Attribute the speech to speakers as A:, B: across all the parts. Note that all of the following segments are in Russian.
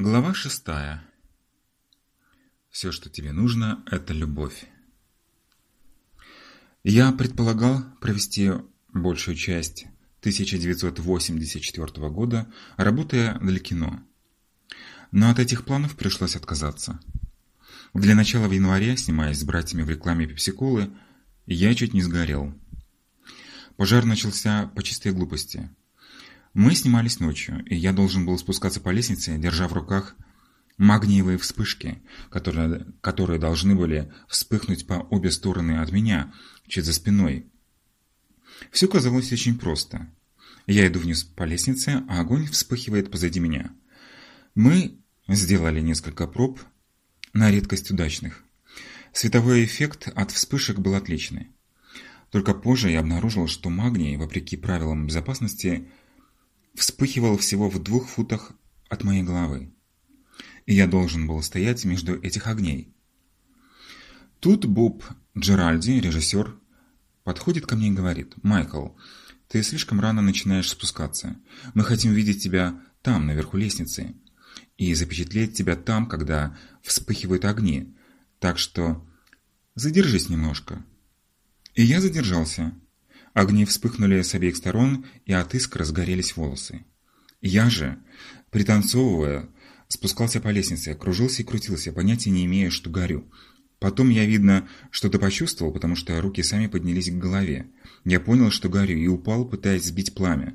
A: Глава шестая. Все, что тебе нужно, это любовь. Я предполагал провести большую часть 1984 года, работая для кино. Но от этих планов пришлось отказаться. Для начала в январе, снимаясь с братьями в рекламе пепсиколы, я чуть не сгорел. Пожар начался по чистой глупости – мы снимались ночью, и я должен был спускаться по лестнице, держа в руках магниевые вспышки, которые, которые должны были вспыхнуть по обе стороны от меня, чуть за спиной. Все казалось очень просто. Я иду вниз по лестнице, а огонь вспыхивает позади меня. Мы сделали несколько проб, на редкость удачных. Световой эффект от вспышек был отличный. Только позже я обнаружил, что магний, вопреки правилам безопасности, вспыхивал всего в двух футах от моей головы. И я должен был стоять между этих огней. Тут Боб Джеральди, режиссер, подходит ко мне и говорит, «Майкл, ты слишком рано начинаешь спускаться. Мы хотим видеть тебя там, наверху лестницы, и запечатлеть тебя там, когда вспыхивают огни. Так что задержись немножко». И я задержался. Огни вспыхнули с обеих сторон, и от искр разгорелись волосы. Я же, пританцовывая, спускался по лестнице, кружился и крутился, понятия не имея, что горю. Потом я, видно, что-то почувствовал, потому что руки сами поднялись к голове. Я понял, что горю, и упал, пытаясь сбить пламя.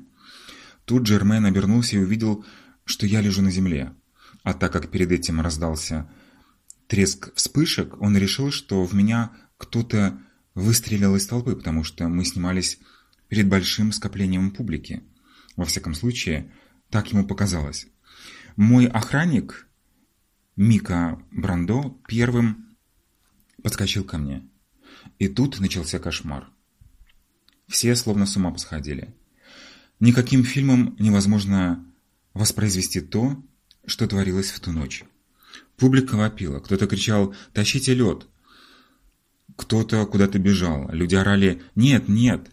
A: Тут Джермен обернулся и увидел, что я лежу на земле. А так как перед этим раздался треск вспышек, он решил, что в меня кто-то выстрелил из толпы, потому что мы снимались перед большим скоплением публики. Во всяком случае, так ему показалось. Мой охранник, Мика Брандо, первым подскочил ко мне. И тут начался кошмар. Все словно с ума посходили. Никаким фильмом невозможно воспроизвести то, что творилось в ту ночь. Публика вопила, кто-то кричал «Тащите лед!», кто-то куда-то бежал. Люди орали «Нет, нет!».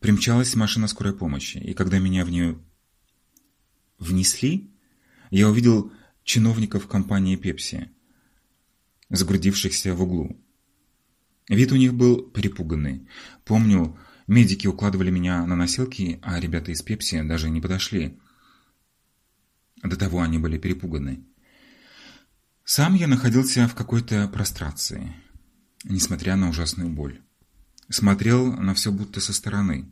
A: Примчалась машина скорой помощи, и когда меня в нее внесли, я увидел чиновников компании «Пепси», загрудившихся в углу. Вид у них был перепуганный. Помню, медики укладывали меня на носилки, а ребята из «Пепси» даже не подошли. До того они были перепуганы. Сам я находился в какой-то прострации несмотря на ужасную боль. Смотрел на все будто со стороны.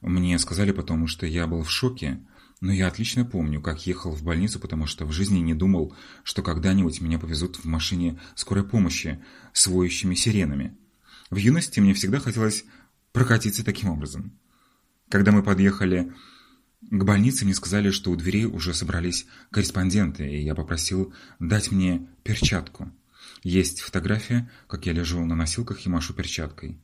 A: Мне сказали потом, что я был в шоке, но я отлично помню, как ехал в больницу, потому что в жизни не думал, что когда-нибудь меня повезут в машине скорой помощи с воющими сиренами. В юности мне всегда хотелось прокатиться таким образом. Когда мы подъехали к больнице, мне сказали, что у дверей уже собрались корреспонденты, и я попросил дать мне перчатку. Есть фотография, как я лежу на носилках и машу перчаткой.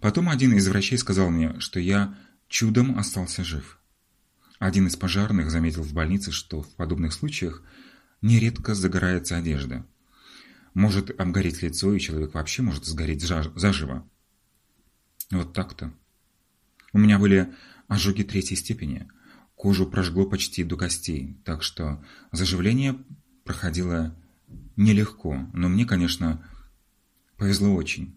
A: Потом один из врачей сказал мне, что я чудом остался жив. Один из пожарных заметил в больнице, что в подобных случаях нередко загорается одежда. Может обгореть лицо, и человек вообще может сгореть заживо. Вот так-то. У меня были ожоги третьей степени. Кожу прожгло почти до костей, так что заживление проходило нелегко, но мне, конечно, повезло очень.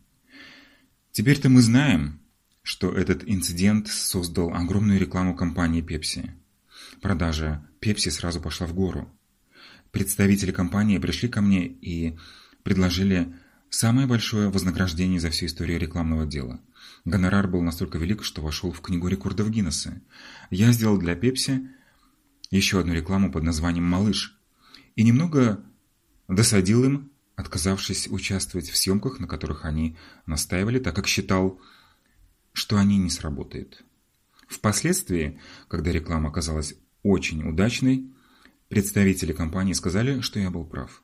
A: Теперь-то мы знаем, что этот инцидент создал огромную рекламу компании Pepsi. Продажа Pepsi сразу пошла в гору. Представители компании пришли ко мне и предложили самое большое вознаграждение за всю историю рекламного дела. Гонорар был настолько велик, что вошел в книгу рекордов Гиннесса. Я сделал для Pepsi еще одну рекламу под названием «Малыш» и немного Досадил им, отказавшись участвовать в съемках, на которых они настаивали, так как считал, что они не сработают. Впоследствии, когда реклама оказалась очень удачной, представители компании сказали, что я был прав.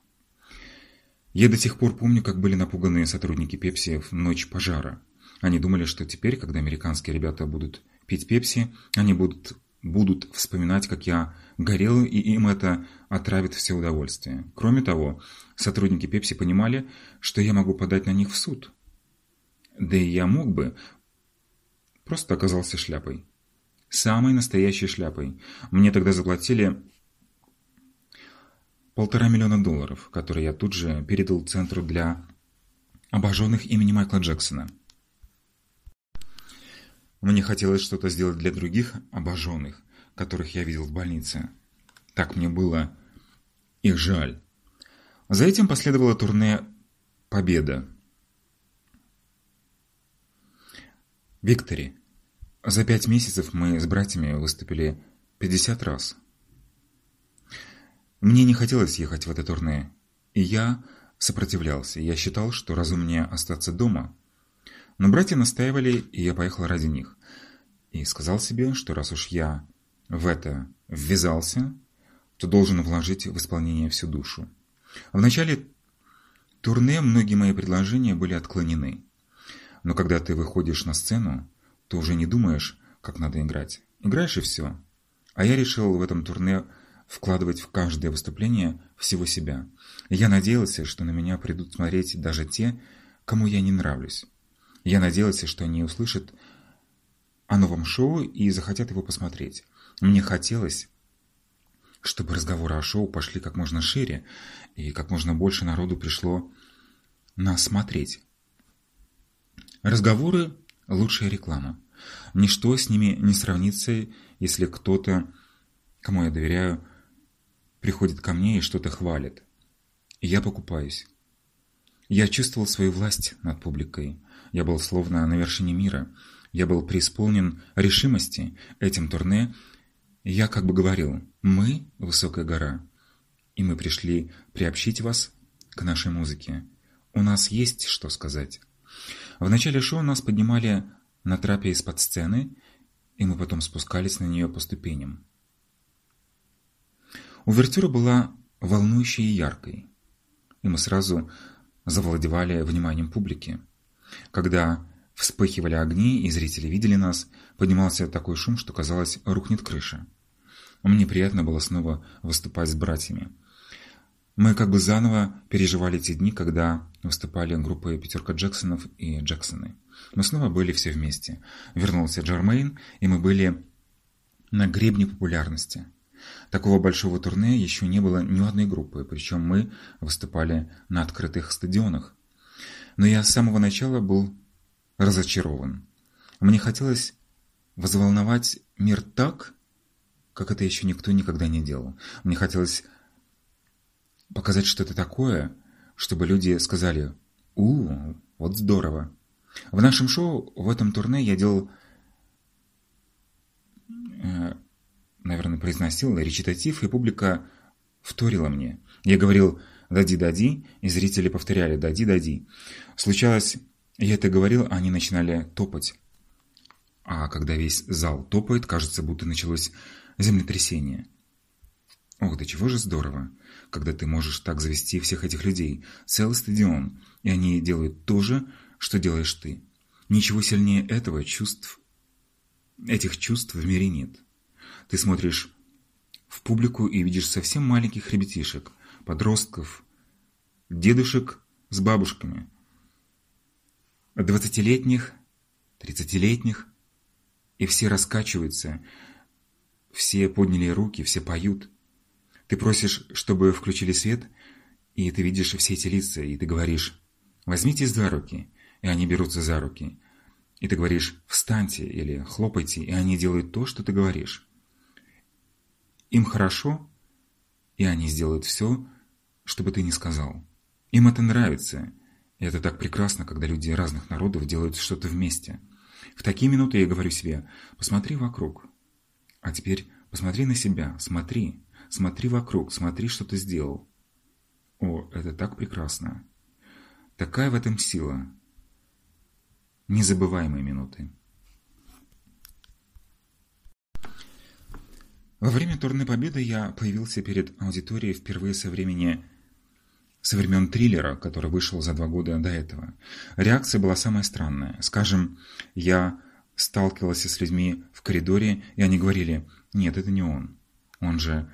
A: Я до сих пор помню, как были напуганы сотрудники Пепси в ночь пожара. Они думали, что теперь, когда американские ребята будут пить Пепси, они будут будут вспоминать, как я горел, и им это отравит все удовольствие. Кроме того, сотрудники Пепси понимали, что я могу подать на них в суд. Да и я мог бы. Просто оказался шляпой. Самой настоящей шляпой. Мне тогда заплатили полтора миллиона долларов, которые я тут же передал Центру для обожженных имени Майкла Джексона. Мне хотелось что-то сделать для других обожженных, которых я видел в больнице. Так мне было их жаль. За этим последовало турне «Победа». Виктори. За пять месяцев мы с братьями выступили 50 раз. Мне не хотелось ехать в это турне, и я сопротивлялся. Я считал, что разумнее остаться дома. Но братья настаивали, и я поехал ради них. И сказал себе, что раз уж я в это ввязался, то должен вложить в исполнение всю душу. В начале турне многие мои предложения были отклонены. Но когда ты выходишь на сцену, то уже не думаешь, как надо играть. Играешь и все. А я решил в этом турне вкладывать в каждое выступление всего себя. я надеялся, что на меня придут смотреть даже те, кому я не нравлюсь. Я надеялся, что они услышат о новом шоу и захотят его посмотреть. Мне хотелось, чтобы разговоры о шоу пошли как можно шире, и как можно больше народу пришло нас смотреть. Разговоры – лучшая реклама. Ничто с ними не сравнится, если кто-то, кому я доверяю, приходит ко мне и что-то хвалит. И я покупаюсь. Я чувствовал свою власть над публикой. Я был словно на вершине мира. Я был преисполнен решимости этим турне. Я как бы говорил, мы – высокая гора, и мы пришли приобщить вас к нашей музыке. У нас есть что сказать. В начале шоу нас поднимали на трапе из-под сцены, и мы потом спускались на нее по ступеням. Увертюра была волнующей и яркой, и мы сразу завладевали вниманием публики. Когда вспыхивали огни и зрители видели нас, поднимался такой шум, что казалось, рухнет крыша. Мне приятно было снова выступать с братьями. Мы как бы заново переживали те дни, когда выступали группы «Пятерка Джексонов» и «Джексоны». Мы снова были все вместе. Вернулся Джермейн, и мы были на гребне популярности. Такого большого турне еще не было ни у одной группы, причем мы выступали на открытых стадионах. Но я с самого начала был разочарован. Мне хотелось взволновать мир так, как это еще никто никогда не делал. Мне хотелось показать что-то такое, чтобы люди сказали «У, вот здорово». В нашем шоу, в этом турне я делал, э, наверное, произносил речитатив, и публика вторила мне. Я говорил «дади-дади», и зрители повторяли «дади-дади». Случалось, я это говорил, а они начинали топать. А когда весь зал топает, кажется, будто началось землетрясение. Ох, да чего же здорово когда ты можешь так завести всех этих людей, целый стадион, и они делают то же, что делаешь ты. Ничего сильнее этого чувств, этих чувств в мире нет. Ты смотришь в публику и видишь совсем маленьких ребятишек, подростков, дедушек с бабушками, двадцатилетних, тридцатилетних, и все раскачиваются, все подняли руки, все поют. Ты просишь, чтобы включили свет, и ты видишь все эти лица, и ты говоришь «возьмитесь за руки», и они берутся за руки. И ты говоришь «встаньте» или «хлопайте», и они делают то, что ты говоришь. Им хорошо, и они сделают все, чтобы ты не сказал. Им это нравится, и это так прекрасно, когда люди разных народов делают что-то вместе. В такие минуты я говорю себе «посмотри вокруг». А теперь посмотри на себя, смотри. Смотри вокруг, смотри, что ты сделал. О, это так прекрасно. Такая в этом сила. Незабываемые минуты. Во время турне Победы я появился перед аудиторией впервые со времени со времен триллера, который вышел за два года до этого. Реакция была самая странная. Скажем, я сталкивался с людьми в коридоре, и они говорили, нет, это не он. Он же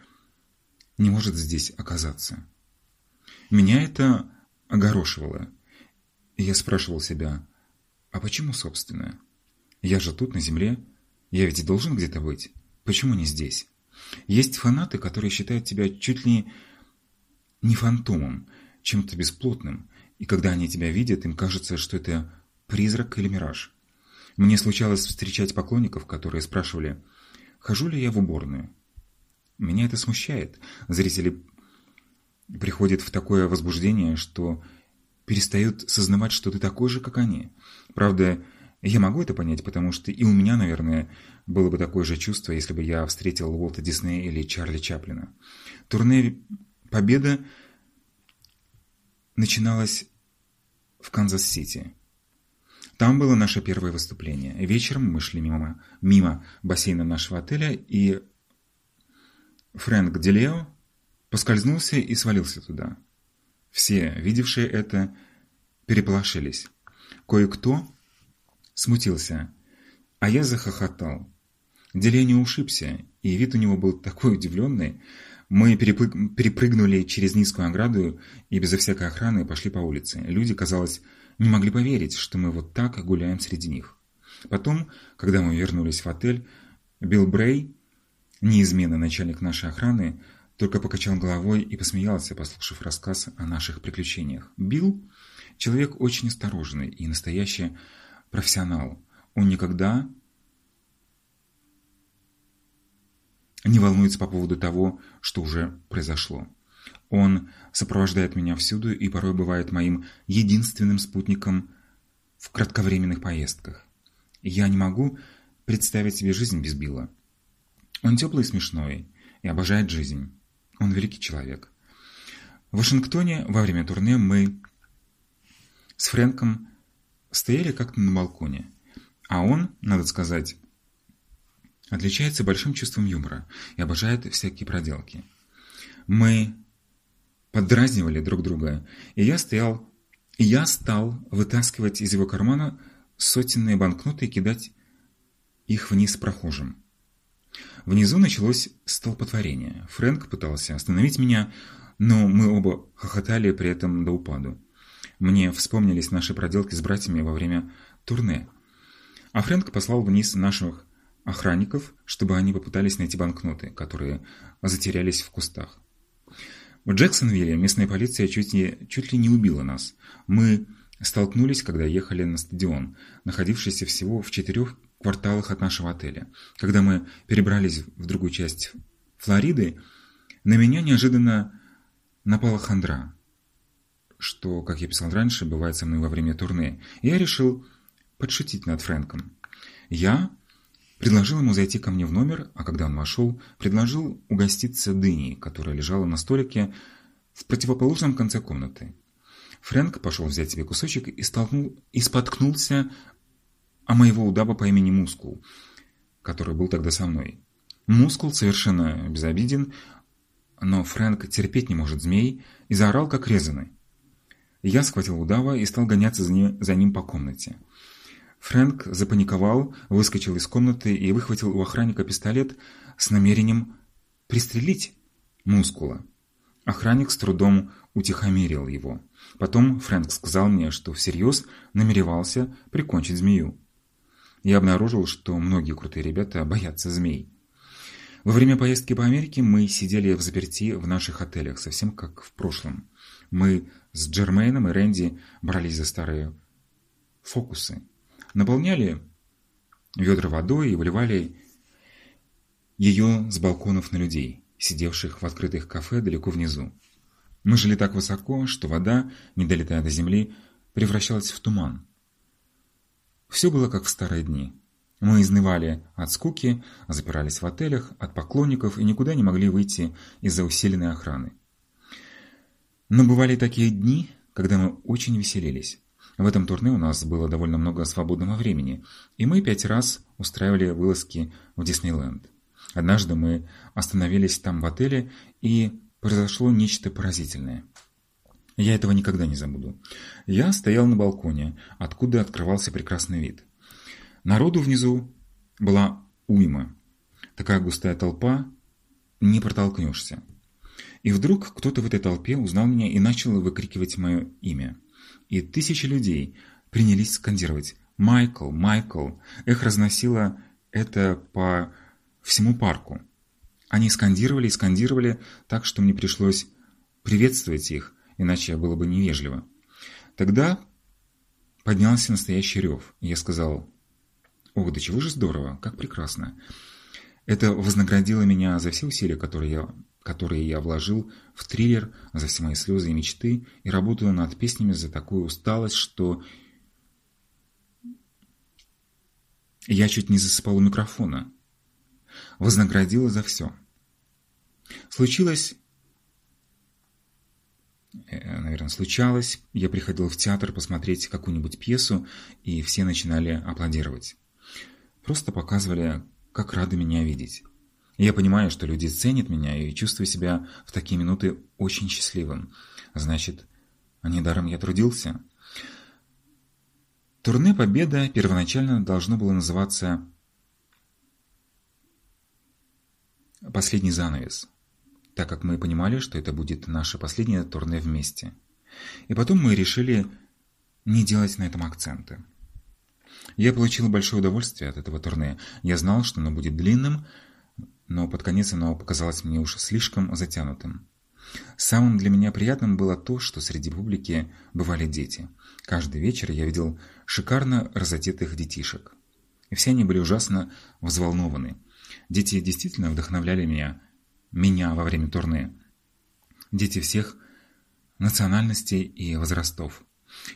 A: не может здесь оказаться. Меня это огорошивало. И я спрашивал себя, а почему, собственно? Я же тут, на земле. Я ведь должен где-то быть. Почему не здесь? Есть фанаты, которые считают тебя чуть ли не фантомом, чем-то бесплотным, и когда они тебя видят, им кажется, что это призрак или мираж. Мне случалось встречать поклонников, которые спрашивали, хожу ли я в уборную. Меня это смущает. Зрители приходят в такое возбуждение, что перестают сознавать, что ты такой же, как они. Правда, я могу это понять, потому что и у меня, наверное, было бы такое же чувство, если бы я встретил Уолта Диснея или Чарли Чаплина. Турне «Победа» начиналось в Канзас-Сити. Там было наше первое выступление. Вечером мы шли мимо, мимо бассейна нашего отеля, и Фрэнк Делео поскользнулся и свалился туда. Все, видевшие это, переполошились. Кое-кто смутился, а я захохотал. Делео не ушибся, и вид у него был такой удивленный. Мы перепрыгнули через низкую ограду и безо всякой охраны пошли по улице. Люди, казалось, не могли поверить, что мы вот так гуляем среди них. Потом, когда мы вернулись в отель, Билл Брей, неизменный начальник нашей охраны, только покачал головой и посмеялся, послушав рассказ о наших приключениях. Билл – человек очень осторожный и настоящий профессионал. Он никогда не волнуется по поводу того, что уже произошло. Он сопровождает меня всюду и порой бывает моим единственным спутником в кратковременных поездках. Я не могу представить себе жизнь без Билла. Он теплый и смешной, и обожает жизнь. Он великий человек. В Вашингтоне во время турне мы с Фрэнком стояли как-то на балконе, а он, надо сказать, отличается большим чувством юмора и обожает всякие проделки. Мы поддразнивали друг друга, и я стоял, и я стал вытаскивать из его кармана сотенные банкноты и кидать их вниз прохожим. Внизу началось столпотворение. Фрэнк пытался остановить меня, но мы оба хохотали при этом до упаду. Мне вспомнились наши проделки с братьями во время турне. А Фрэнк послал вниз наших охранников, чтобы они попытались найти банкноты, которые затерялись в кустах. В Джексонвилле местная полиция чуть, не, чуть ли не убила нас. Мы столкнулись, когда ехали на стадион, находившийся всего в четырех кварталах от нашего отеля. Когда мы перебрались в другую часть Флориды, на меня неожиданно напала хандра, что, как я писал раньше, бывает со мной во время турне, и я решил подшутить над Фрэнком. Я Предложил ему зайти ко мне в номер, а когда он вошел, предложил угоститься дыней, которая лежала на столике в противоположном конце комнаты. Фрэнк пошел взять себе кусочек и, столкнул, и споткнулся о моего удаба по имени Мускул, который был тогда со мной. Мускул совершенно безобиден, но Фрэнк терпеть не может змей и заорал, как резанный. Я схватил удава и стал гоняться за ним, за ним по комнате. Фрэнк запаниковал, выскочил из комнаты и выхватил у охранника пистолет с намерением пристрелить мускула. Охранник с трудом утихомирил его. Потом Фрэнк сказал мне, что всерьез намеревался прикончить змею. Я обнаружил, что многие крутые ребята боятся змей. Во время поездки по Америке мы сидели в заперти в наших отелях, совсем как в прошлом. Мы с Джермейном и Рэнди брались за старые фокусы наполняли ведра водой и выливали ее с балконов на людей, сидевших в открытых кафе далеко внизу. Мы жили так высоко, что вода, не долетая до земли, превращалась в туман. Все было как в старые дни. Мы изнывали от скуки, запирались в отелях, от поклонников и никуда не могли выйти из-за усиленной охраны. Но бывали такие дни, когда мы очень веселились. В этом турне у нас было довольно много свободного времени, и мы пять раз устраивали вылазки в Диснейленд. Однажды мы остановились там в отеле, и произошло нечто поразительное. Я этого никогда не забуду. Я стоял на балконе, откуда открывался прекрасный вид. Народу внизу была уйма. Такая густая толпа, не протолкнешься. И вдруг кто-то в этой толпе узнал меня и начал выкрикивать мое имя и тысячи людей принялись скандировать «Майкл! Майкл!». Эх разносило это по всему парку. Они скандировали и скандировали так, что мне пришлось приветствовать их, иначе было бы невежливо. Тогда поднялся настоящий рев, и я сказал, «Ох, да чего же здорово, как прекрасно!» Это вознаградило меня за все усилия, которые я, которые я вложил в триллер, за все мои слезы и мечты, и работаю над песнями за такую усталость, что я чуть не засыпал у микрофона. Вознаградило за все. Случилось Э, наверное, случалось. Я приходил в театр посмотреть какую-нибудь пьесу, и все начинали аплодировать. Просто показывали, как рады меня видеть. Я понимаю, что люди ценят меня и чувствую себя в такие минуты очень счастливым. Значит, недаром я трудился. Турне «Победа» первоначально должно было называться «Последний занавес» так как мы понимали, что это будет наше последнее турне вместе. И потом мы решили не делать на этом акценты. Я получил большое удовольствие от этого турне. Я знал, что оно будет длинным, но под конец оно показалось мне уж слишком затянутым. Самым для меня приятным было то, что среди публики бывали дети. Каждый вечер я видел шикарно разодетых детишек. И все они были ужасно взволнованы. Дети действительно вдохновляли меня меня во время турне. Дети всех национальностей и возрастов.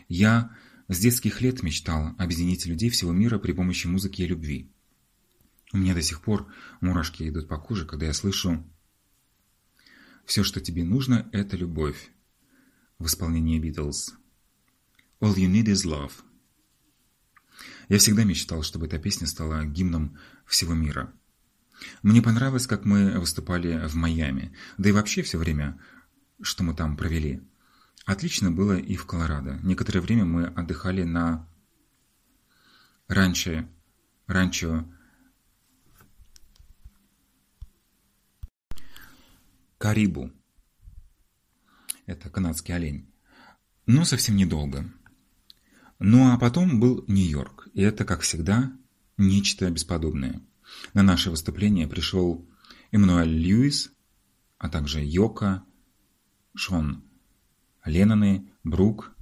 A: Я с детских лет мечтал объединить людей всего мира при помощи музыки и любви. У меня до сих пор мурашки идут по коже, когда я слышу «Все, что тебе нужно, это любовь» в исполнении Beatles. «All you need is love». Я всегда мечтал, чтобы эта песня стала гимном всего мира. Мне понравилось, как мы выступали в Майами, да и вообще все время, что мы там провели. Отлично было и в Колорадо. Некоторое время мы отдыхали на ранчо, ранчо Карибу. Это канадский олень. Но совсем недолго. Ну а потом был Нью-Йорк, и это, как всегда, нечто бесподобное. На наше выступление пришел Эммануэль Льюис, а также Йока, Шон Ленноны, Брук,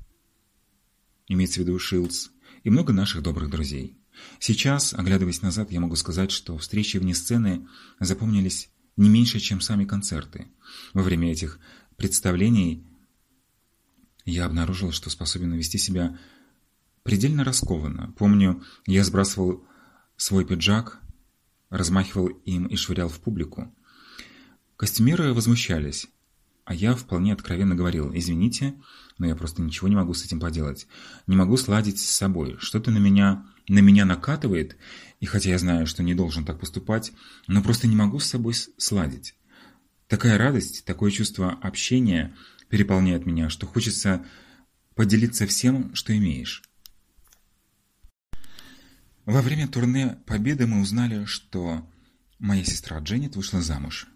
A: имеется в виду Шилдс, и много наших добрых друзей. Сейчас, оглядываясь назад, я могу сказать, что встречи вне сцены запомнились не меньше, чем сами концерты. Во время этих представлений я обнаружил, что способен вести себя предельно раскованно. Помню, я сбрасывал свой пиджак, размахивал им и швырял в публику. Костюмеры возмущались, а я вполне откровенно говорил, извините, но я просто ничего не могу с этим поделать. Не могу сладить с собой. Что-то на меня, на меня накатывает, и хотя я знаю, что не должен так поступать, но просто не могу с собой сладить. Такая радость, такое чувство общения переполняет меня, что хочется поделиться всем, что имеешь. Во время турне «Победы» мы узнали, что моя сестра Дженнет вышла замуж.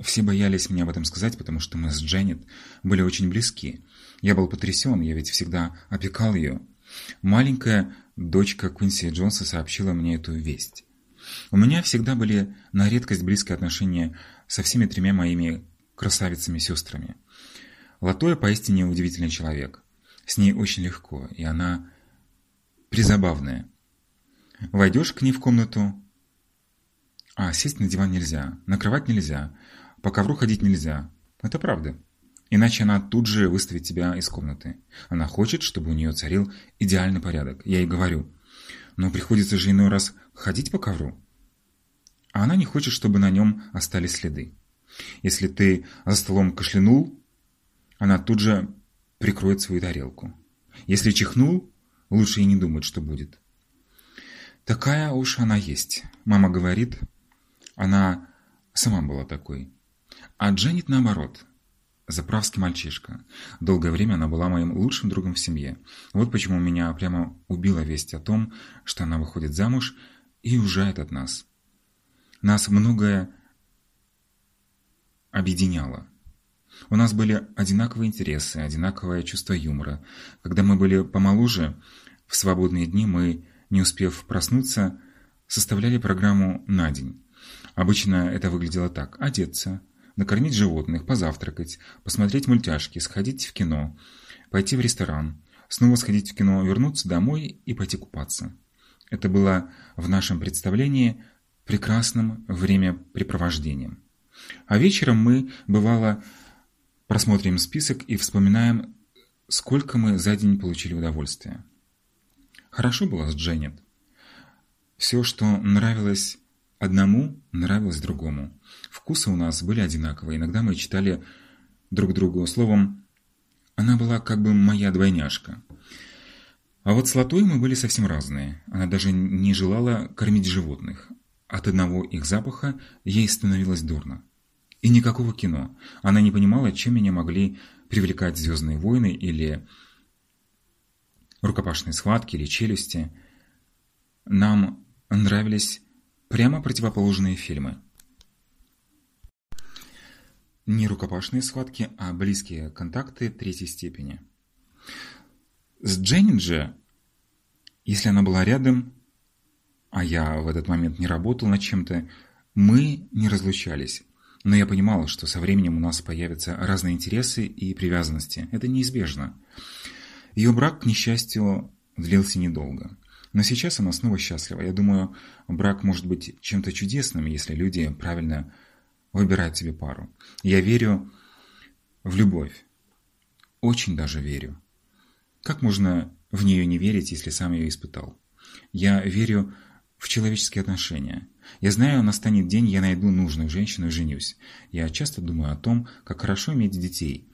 A: Все боялись мне об этом сказать, потому что мы с Дженнет были очень близки. Я был потрясен, я ведь всегда опекал ее. Маленькая дочка Квинси Джонса сообщила мне эту весть. У меня всегда были на редкость близкие отношения со всеми тремя моими красавицами-сестрами. Латоя поистине удивительный человек. С ней очень легко, и она призабавная. Войдешь к ней в комнату, а сесть на диван нельзя, на кровать нельзя, по ковру ходить нельзя. Это правда. Иначе она тут же выставит тебя из комнаты. Она хочет, чтобы у нее царил идеальный порядок. Я ей говорю, но приходится же иной раз ходить по ковру. А она не хочет, чтобы на нем остались следы. Если ты за столом кашлянул, она тут же прикроет свою тарелку. Если чихнул, лучше и не думать, что будет. Такая уж она есть. Мама говорит, она сама была такой. А Дженнет наоборот. Заправский мальчишка. Долгое время она была моим лучшим другом в семье. Вот почему меня прямо убила весть о том, что она выходит замуж и уезжает от нас. Нас многое объединяло. У нас были одинаковые интересы, одинаковое чувство юмора. Когда мы были помоложе, в свободные дни мы не успев проснуться, составляли программу на день. Обычно это выглядело так. Одеться, накормить животных, позавтракать, посмотреть мультяшки, сходить в кино, пойти в ресторан, снова сходить в кино, вернуться домой и пойти купаться. Это было в нашем представлении прекрасным времяпрепровождением. А вечером мы, бывало, просмотрим список и вспоминаем, сколько мы за день получили удовольствия. Хорошо было с Дженнет. Все, что нравилось одному, нравилось другому. Вкусы у нас были одинаковые. Иногда мы читали друг другу словом «она была как бы моя двойняшка». А вот с Латой мы были совсем разные. Она даже не желала кормить животных. От одного их запаха ей становилось дурно. И никакого кино. Она не понимала, чем меня могли привлекать «Звездные войны» или рукопашные схватки или челюсти. Нам нравились прямо противоположные фильмы. Не рукопашные схватки, а близкие контакты третьей степени. С Дженнин же, если она была рядом, а я в этот момент не работал над чем-то, мы не разлучались. Но я понимал, что со временем у нас появятся разные интересы и привязанности. Это неизбежно. Ее брак, к несчастью, длился недолго. Но сейчас она снова счастлива. Я думаю, брак может быть чем-то чудесным, если люди правильно выбирают себе пару. Я верю в любовь. Очень даже верю. Как можно в нее не верить, если сам ее испытал? Я верю в человеческие отношения. Я знаю, настанет день, я найду нужную женщину и женюсь. Я часто думаю о том, как хорошо иметь детей.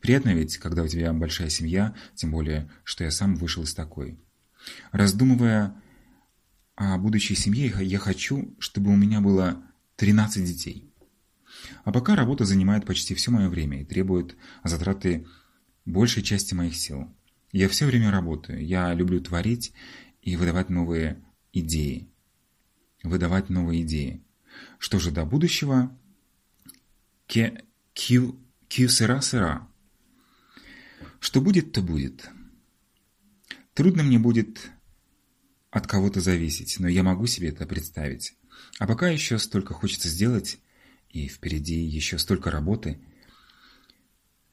A: Приятно ведь, когда у тебя большая семья, тем более, что я сам вышел из такой. Раздумывая о будущей семье, я хочу, чтобы у меня было 13 детей. А пока работа занимает почти все мое время и требует затраты большей части моих сил. Я все время работаю, я люблю творить и выдавать новые идеи. Выдавать новые идеи. Что же до будущего? Кью сыра сыра. Что будет, то будет. Трудно мне будет от кого-то зависеть, но я могу себе это представить. А пока еще столько хочется сделать, и впереди еще столько работы.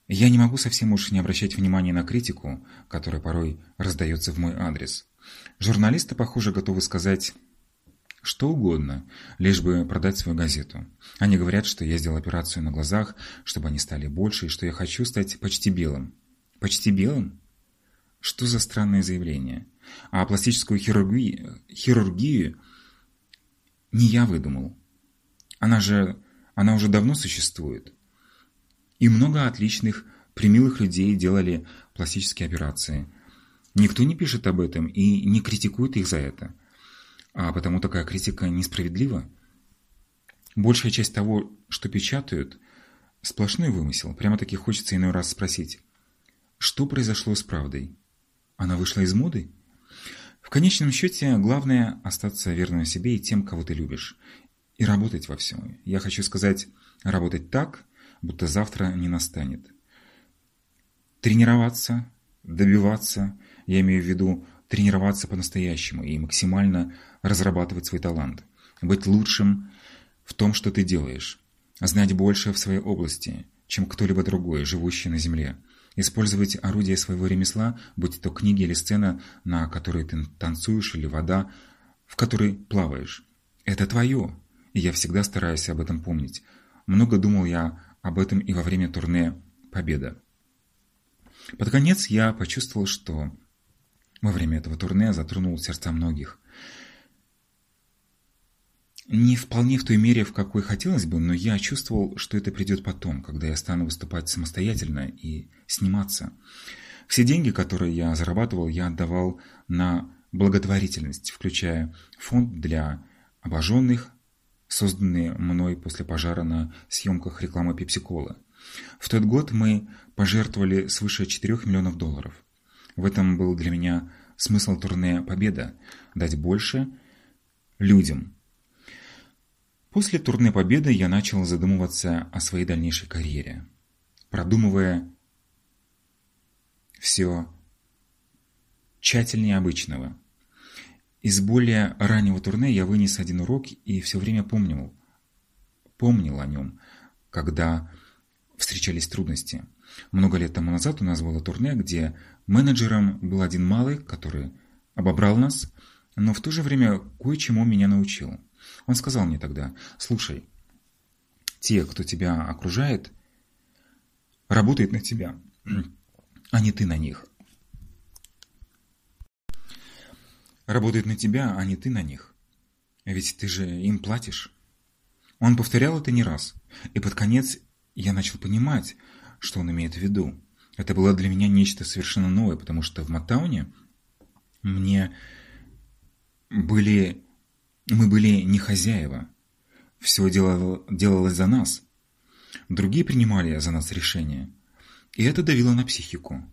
A: Я не могу совсем уж не обращать внимания на критику, которая порой раздается в мой адрес. Журналисты, похоже, готовы сказать что угодно, лишь бы продать свою газету. Они говорят, что я сделал операцию на глазах, чтобы они стали больше, и что я хочу стать почти белым. Почти белым? Что за странное заявление? А пластическую хирургию, хирургию не я выдумал. Она же, она уже давно существует. И много отличных, примилых людей делали пластические операции. Никто не пишет об этом и не критикует их за это. А потому такая критика несправедлива. Большая часть того, что печатают, сплошной вымысел. Прямо-таки хочется иной раз спросить, что произошло с правдой? Она вышла из моды? В конечном счете, главное – остаться верным себе и тем, кого ты любишь. И работать во всем. Я хочу сказать, работать так, будто завтра не настанет. Тренироваться, добиваться, я имею в виду тренироваться по-настоящему и максимально разрабатывать свой талант. Быть лучшим в том, что ты делаешь. Знать больше в своей области, чем кто-либо другой, живущий на Земле – Использовать орудие своего ремесла, будь то книги или сцена, на которой ты танцуешь, или вода, в которой плаваешь. Это твое, и я всегда стараюсь об этом помнить. Много думал я об этом и во время турне «Победа». Под конец я почувствовал, что во время этого турне затронул сердца многих. Не вполне в той мере, в какой хотелось бы, но я чувствовал, что это придет потом, когда я стану выступать самостоятельно и сниматься. Все деньги, которые я зарабатывал, я отдавал на благотворительность, включая фонд для обожженных, созданный мной после пожара на съемках рекламы Пепси-Колы. В тот год мы пожертвовали свыше 4 миллионов долларов. В этом был для меня смысл турне «Победа» – дать больше людям – После турне Победы я начал задумываться о своей дальнейшей карьере, продумывая все тщательнее обычного. Из более раннего турне я вынес один урок и все время помнил, помнил о нем, когда встречались трудности. Много лет тому назад у нас было турне, где менеджером был один малый, который обобрал нас, но в то же время кое-чему меня научил. Он сказал мне тогда, слушай, те, кто тебя окружает, работают на тебя, а не ты на них. Работают на тебя, а не ты на них. Ведь ты же им платишь. Он повторял это не раз, и под конец я начал понимать, что он имеет в виду. Это было для меня нечто совершенно новое, потому что в Матауне мне были... Мы были не хозяева. Все делало, делалось за нас. Другие принимали за нас решения. И это давило на психику.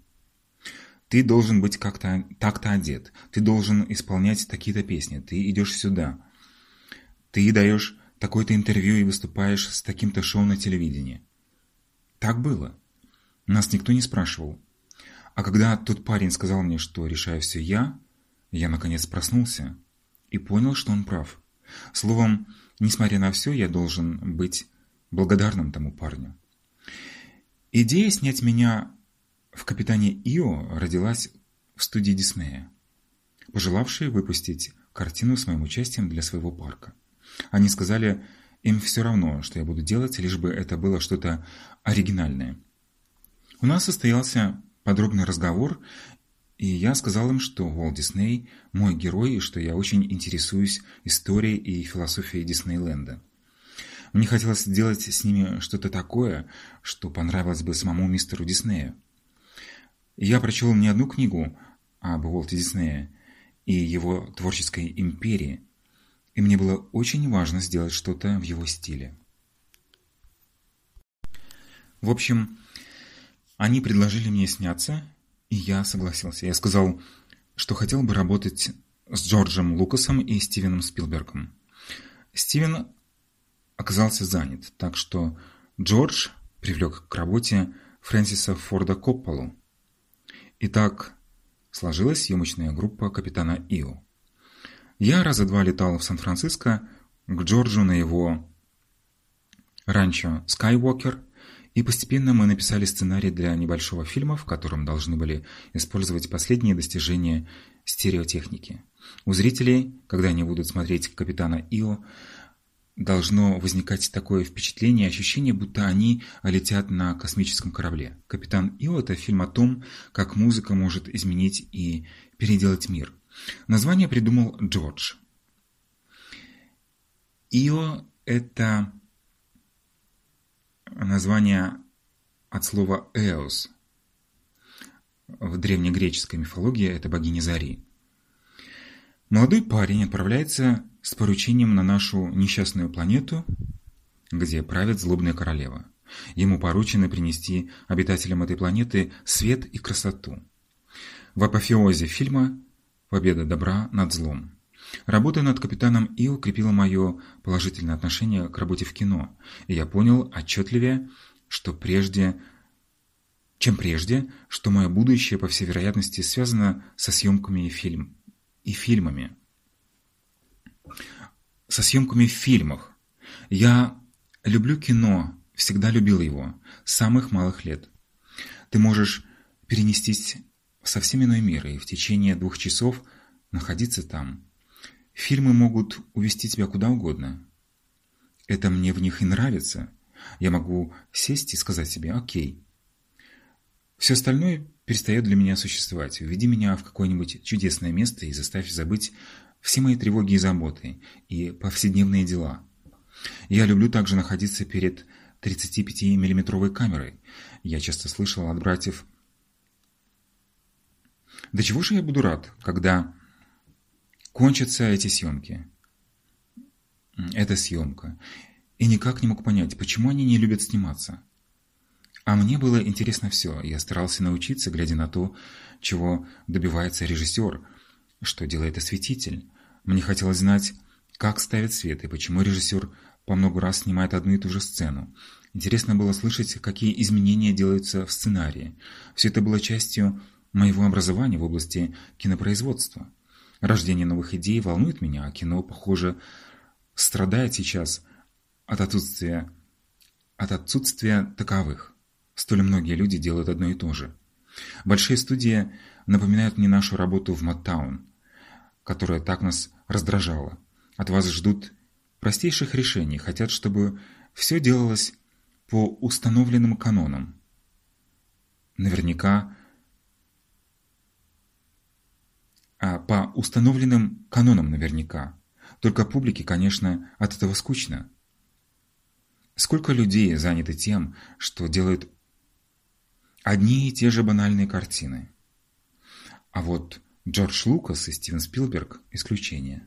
A: Ты должен быть как-то так-то одет. Ты должен исполнять такие-то песни. Ты идешь сюда. Ты даешь такое-то интервью и выступаешь с таким-то шоу на телевидении. Так было. Нас никто не спрашивал. А когда тот парень сказал мне, что решаю все я, я наконец проснулся и понял, что он прав. Словом, несмотря на все, я должен быть благодарным тому парню. Идея снять меня в «Капитане Ио» родилась в студии Диснея, пожелавшие выпустить картину с моим участием для своего парка. Они сказали, им все равно, что я буду делать, лишь бы это было что-то оригинальное. У нас состоялся подробный разговор, и я сказал им, что Уолт Дисней – мой герой, и что я очень интересуюсь историей и философией Диснейленда. Мне хотелось сделать с ними что-то такое, что понравилось бы самому мистеру Диснею. Я прочел не одну книгу об Уолте Диснее и его творческой империи – и мне было очень важно сделать что-то в его стиле. В общем, они предложили мне сняться, и я согласился. Я сказал, что хотел бы работать с Джорджем Лукасом и Стивеном Спилбергом. Стивен оказался занят, так что Джордж привлек к работе Фрэнсиса Форда Копполу. И так сложилась съемочная группа «Капитана Ио». Я раза два летал в Сан-Франциско к Джорджу на его ранчо «Скайуокер», и постепенно мы написали сценарий для небольшого фильма, в котором должны были использовать последние достижения стереотехники. У зрителей, когда они будут смотреть «Капитана Ио», должно возникать такое впечатление и ощущение, будто они летят на космическом корабле. «Капитан Ио» — это фильм о том, как музыка может изменить и переделать мир. Название придумал Джордж. Ио – это название от слова «эос». В древнегреческой мифологии это богиня Зари. Молодой парень отправляется с поручением на нашу несчастную планету, где правит злобная королева. Ему поручено принести обитателям этой планеты свет и красоту. В апофеозе фильма Победа добра над злом. Работа над капитаном И укрепила мое положительное отношение к работе в кино, и я понял отчетливее, что прежде, чем прежде, что мое будущее, по всей вероятности, связано со съемками и, фильм, и фильмами. Со съемками в фильмах. Я люблю кино, всегда любил его, с самых малых лет. Ты можешь перенестись совсем иной мир, и в течение двух часов находиться там. Фильмы могут увести тебя куда угодно. Это мне в них и нравится. Я могу сесть и сказать себе «Окей». Все остальное перестает для меня существовать. Уведи меня в какое-нибудь чудесное место и заставь забыть все мои тревоги и заботы, и повседневные дела. Я люблю также находиться перед 35-миллиметровой камерой. Я часто слышал от братьев да чего же я буду рад, когда кончатся эти съемки? Эта съемка. И никак не мог понять, почему они не любят сниматься. А мне было интересно все. Я старался научиться, глядя на то, чего добивается режиссер, что делает осветитель. Мне хотелось знать, как ставят свет и почему режиссер по много раз снимает одну и ту же сцену. Интересно было слышать, какие изменения делаются в сценарии. Все это было частью моего образования в области кинопроизводства. Рождение новых идей волнует меня, а кино, похоже, страдает сейчас от отсутствия от отсутствия таковых. Столь многие люди делают одно и то же. Большие студии напоминают мне нашу работу в Моттаун, которая так нас раздражала. От вас ждут простейших решений, хотят, чтобы все делалось по установленным канонам. Наверняка а по установленным канонам наверняка. Только публике, конечно, от этого скучно. Сколько людей заняты тем, что делают одни и те же банальные картины. А вот Джордж Лукас и Стивен Спилберг – исключение.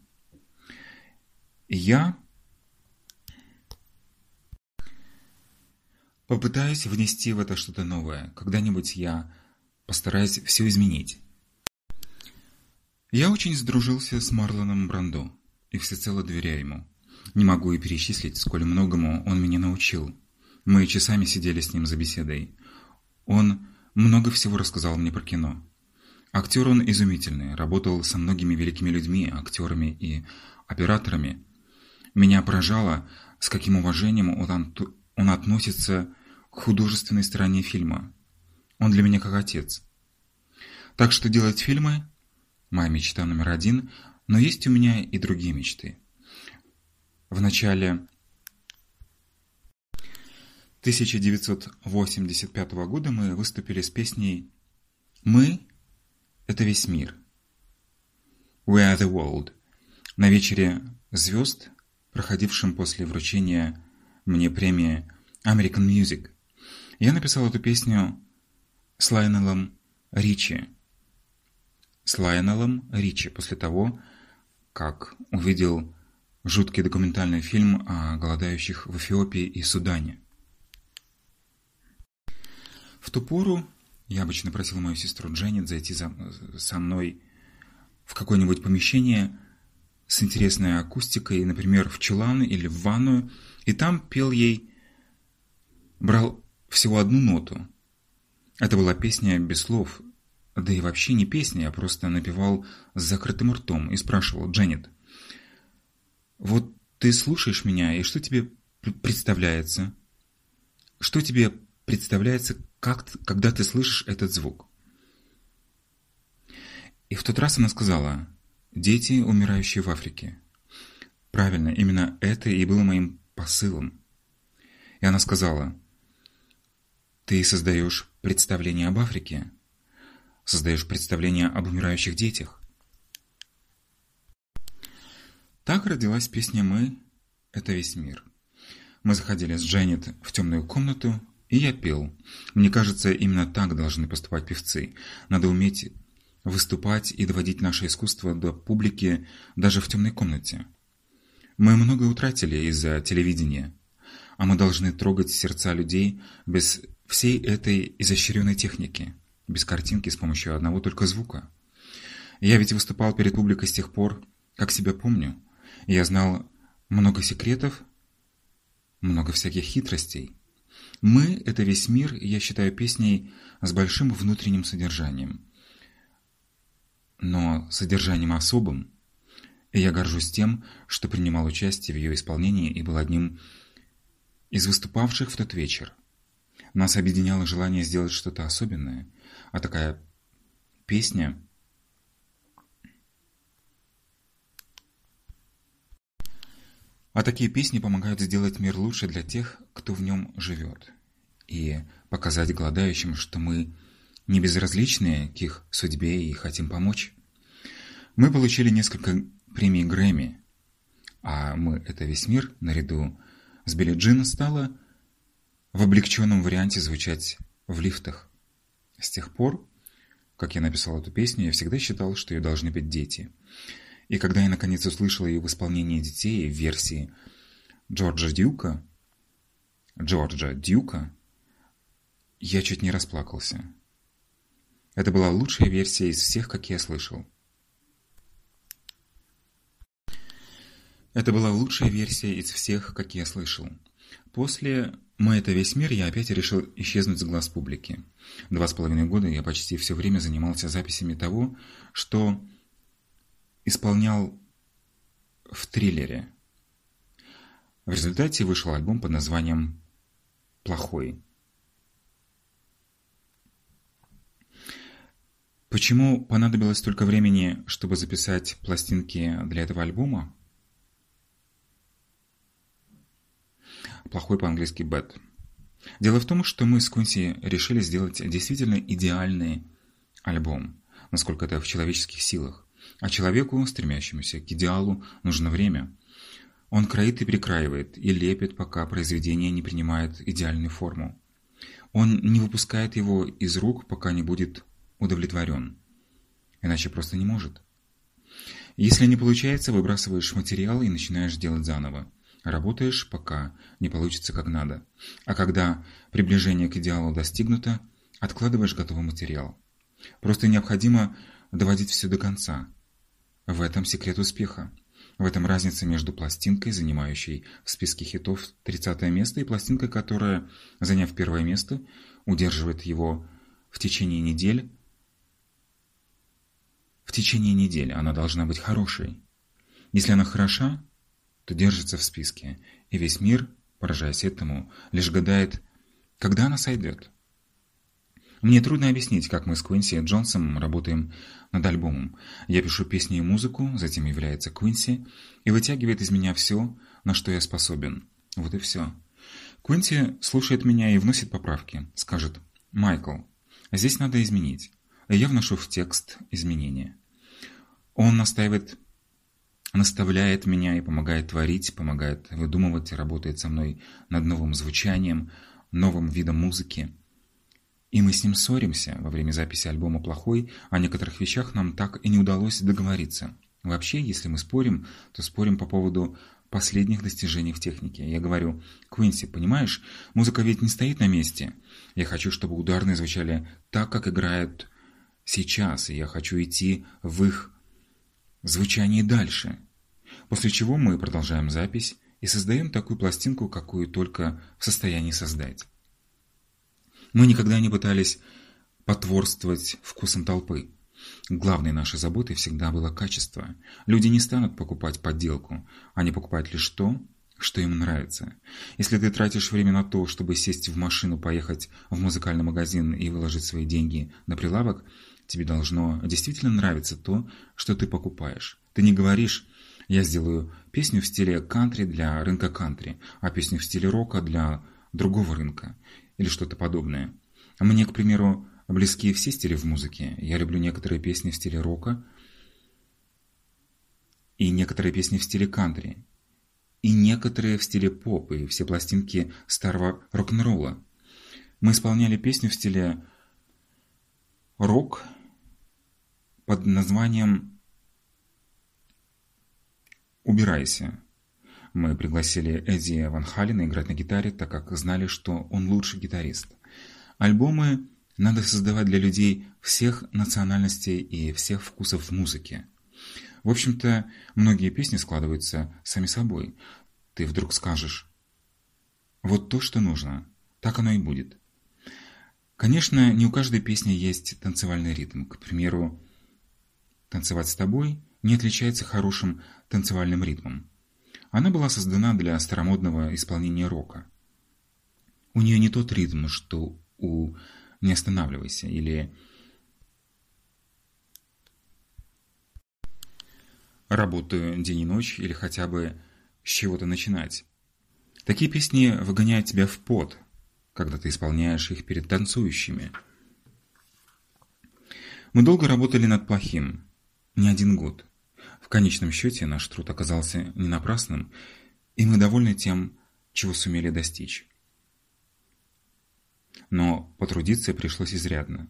A: Я попытаюсь внести в это что-то новое. Когда-нибудь я постараюсь все изменить. Я очень сдружился с Марлоном Брандо и всецело доверяю ему. Не могу и перечислить, сколь многому он меня научил. Мы часами сидели с ним за беседой. Он много всего рассказал мне про кино. Актер он изумительный, работал со многими великими людьми, актерами и операторами. Меня поражало, с каким уважением он, относится к художественной стороне фильма. Он для меня как отец. Так что делать фильмы – моя мечта номер один, но есть у меня и другие мечты. В начале 1985 года мы выступили с песней «Мы – это весь мир». «We are the world» на вечере звезд, проходившем после вручения мне премии American Music. Я написал эту песню с Лайнелом Ричи. С Лайнелом Ричи после того, как увидел жуткий документальный фильм о голодающих в Эфиопии и Судане. В ту пору я обычно просил мою сестру Дженнет зайти за, со мной в какое-нибудь помещение с интересной акустикой, например, в чулан или в ванную, и там пел ей, брал всего одну ноту. Это была песня без слов, да и вообще не песня, я просто напевал с закрытым ртом и спрашивал Дженнет, вот ты слушаешь меня, и что тебе представляется? Что тебе представляется, как, когда ты слышишь этот звук? И в тот раз она сказала, дети, умирающие в Африке. Правильно, именно это и было моим посылом. И она сказала, ты создаешь представление об Африке, создаешь представление об умирающих детях. Так родилась песня «Мы – это весь мир». Мы заходили с Дженнет в темную комнату, и я пел. Мне кажется, именно так должны поступать певцы. Надо уметь выступать и доводить наше искусство до публики даже в темной комнате. Мы многое утратили из-за телевидения, а мы должны трогать сердца людей без всей этой изощренной техники, без картинки с помощью одного только звука. Я ведь выступал перед публикой с тех пор, как себя помню. Я знал много секретов, много всяких хитростей. «Мы» — это весь мир, я считаю песней с большим внутренним содержанием. Но содержанием особым, и я горжусь тем, что принимал участие в ее исполнении и был одним из выступавших в тот вечер. Нас объединяло желание сделать что-то особенное, а такая песня — А такие песни помогают сделать мир лучше для тех, кто в нем живет. И показать голодающим, что мы не безразличны к их судьбе и хотим помочь. Мы получили несколько премий Грэмми, а мы — это весь мир, наряду с Билли Джин стало в облегченном варианте звучать в лифтах. С тех пор, как я написал эту песню, я всегда считал, что ее должны петь дети — и когда я наконец услышал ее в исполнении детей в версии Джорджа Дюка, Джорджа Дюка, я чуть не расплакался. Это была лучшая версия из всех, как я слышал. Это была лучшая версия из всех, как я слышал. После «Мы – это весь мир» я опять решил исчезнуть с глаз публики. Два с половиной года я почти все время занимался записями того, что исполнял в триллере. В результате вышел альбом под названием плохой. Почему понадобилось столько времени, чтобы записать пластинки для этого альбома? Плохой по-английски bad. Дело в том, что мы с Кунси решили сделать действительно идеальный альбом, насколько это в человеческих силах. А человеку, стремящемуся к идеалу, нужно время. Он кроит и прикраивает, и лепит, пока произведение не принимает идеальную форму. Он не выпускает его из рук, пока не будет удовлетворен. Иначе просто не может. Если не получается, выбрасываешь материал и начинаешь делать заново. Работаешь, пока не получится как надо. А когда приближение к идеалу достигнуто, откладываешь готовый материал. Просто необходимо доводить все до конца. В этом секрет успеха. В этом разница между пластинкой, занимающей в списке хитов 30 место, и пластинкой, которая, заняв первое место, удерживает его в течение недель. В течение недели она должна быть хорошей. Если она хороша, то держится в списке, и весь мир, поражаясь этому, лишь гадает, когда она сойдет. Мне трудно объяснить, как мы с Куинси Джонсом работаем над альбомом. Я пишу песни и музыку, затем является Куинси и вытягивает из меня все, на что я способен. Вот и все. Куинси слушает меня и вносит поправки. Скажет, «Майкл, здесь надо изменить». И я вношу в текст изменения. Он настаивает, наставляет меня и помогает творить, помогает выдумывать, работает со мной над новым звучанием, новым видом музыки. И мы с ним ссоримся во время записи альбома «Плохой», о некоторых вещах нам так и не удалось договориться. Вообще, если мы спорим, то спорим по поводу последних достижений в технике. Я говорю, Квинси, понимаешь, музыка ведь не стоит на месте. Я хочу, чтобы ударные звучали так, как играют сейчас, и я хочу идти в их звучании дальше. После чего мы продолжаем запись и создаем такую пластинку, какую только в состоянии создать. Мы никогда не пытались потворствовать вкусом толпы. Главной нашей заботой всегда было качество. Люди не станут покупать подделку, они покупают лишь то, что им нравится. Если ты тратишь время на то, чтобы сесть в машину, поехать в музыкальный магазин и выложить свои деньги на прилавок, тебе должно действительно нравиться то, что ты покупаешь. Ты не говоришь «я сделаю песню в стиле кантри для рынка кантри, а песню в стиле рока для другого рынка» или что-то подобное. Мне, к примеру, близки все стили в музыке. Я люблю некоторые песни в стиле рока и некоторые песни в стиле кантри, и некоторые в стиле поп, и все пластинки старого рок-н-ролла. Мы исполняли песню в стиле рок под названием «Убирайся». Мы пригласили Эдди Ван Халина играть на гитаре, так как знали, что он лучший гитарист. Альбомы надо создавать для людей всех национальностей и всех вкусов в музыке. В общем-то, многие песни складываются сами собой. Ты вдруг скажешь «Вот то, что нужно, так оно и будет». Конечно, не у каждой песни есть танцевальный ритм. К примеру, «Танцевать с тобой» не отличается хорошим танцевальным ритмом. Она была создана для старомодного исполнения рока. У нее не тот ритм, что у «Не останавливайся» или «Работаю день и ночь» или хотя бы «С чего-то начинать». Такие песни выгоняют тебя в пот, когда ты исполняешь их перед танцующими. Мы долго работали над плохим, не один год. В конечном счете наш труд оказался не напрасным, и мы довольны тем, чего сумели достичь. Но потрудиться пришлось изрядно.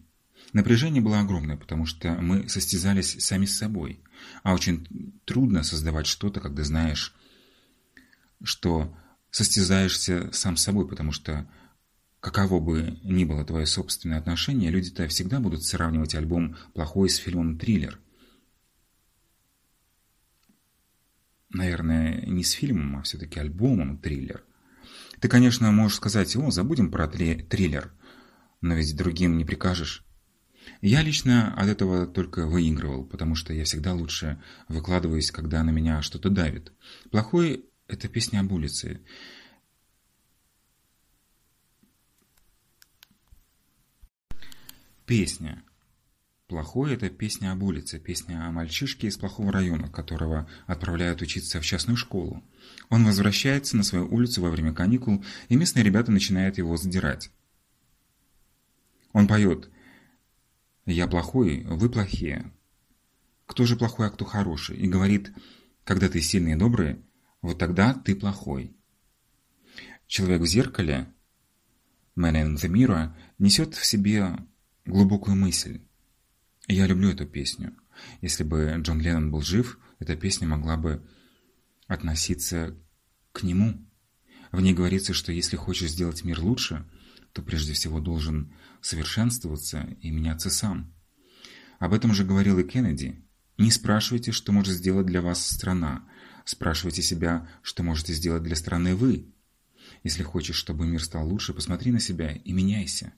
A: Напряжение было огромное, потому что мы состязались сами с собой, а очень трудно создавать что-то, когда знаешь, что состязаешься сам с собой, потому что каково бы ни было твое собственное отношение, люди-то всегда будут сравнивать альбом «Плохой» с фильмом «Триллер». наверное, не с фильмом, а все-таки альбомом триллер. Ты, конечно, можешь сказать, о, забудем про триллер, но ведь другим не прикажешь. Я лично от этого только выигрывал, потому что я всегда лучше выкладываюсь, когда на меня что-то давит. Плохой – это песня об улице. Песня. Плохой – это песня об улице, песня о мальчишке из плохого района, которого отправляют учиться в частную школу. Он возвращается на свою улицу во время каникул, и местные ребята начинают его задирать. Он поет «Я плохой, вы плохие». Кто же плохой, а кто хороший? И говорит «Когда ты сильный и добрый, вот тогда ты плохой». Человек в зеркале, Man in the Mirror, несет в себе глубокую мысль. Я люблю эту песню. Если бы Джон Леннон был жив, эта песня могла бы относиться к нему. В ней говорится, что если хочешь сделать мир лучше, то прежде всего должен совершенствоваться и меняться сам. Об этом же говорил и Кеннеди. Не спрашивайте, что может сделать для вас страна. Спрашивайте себя, что можете сделать для страны вы. Если хочешь, чтобы мир стал лучше, посмотри на себя и меняйся.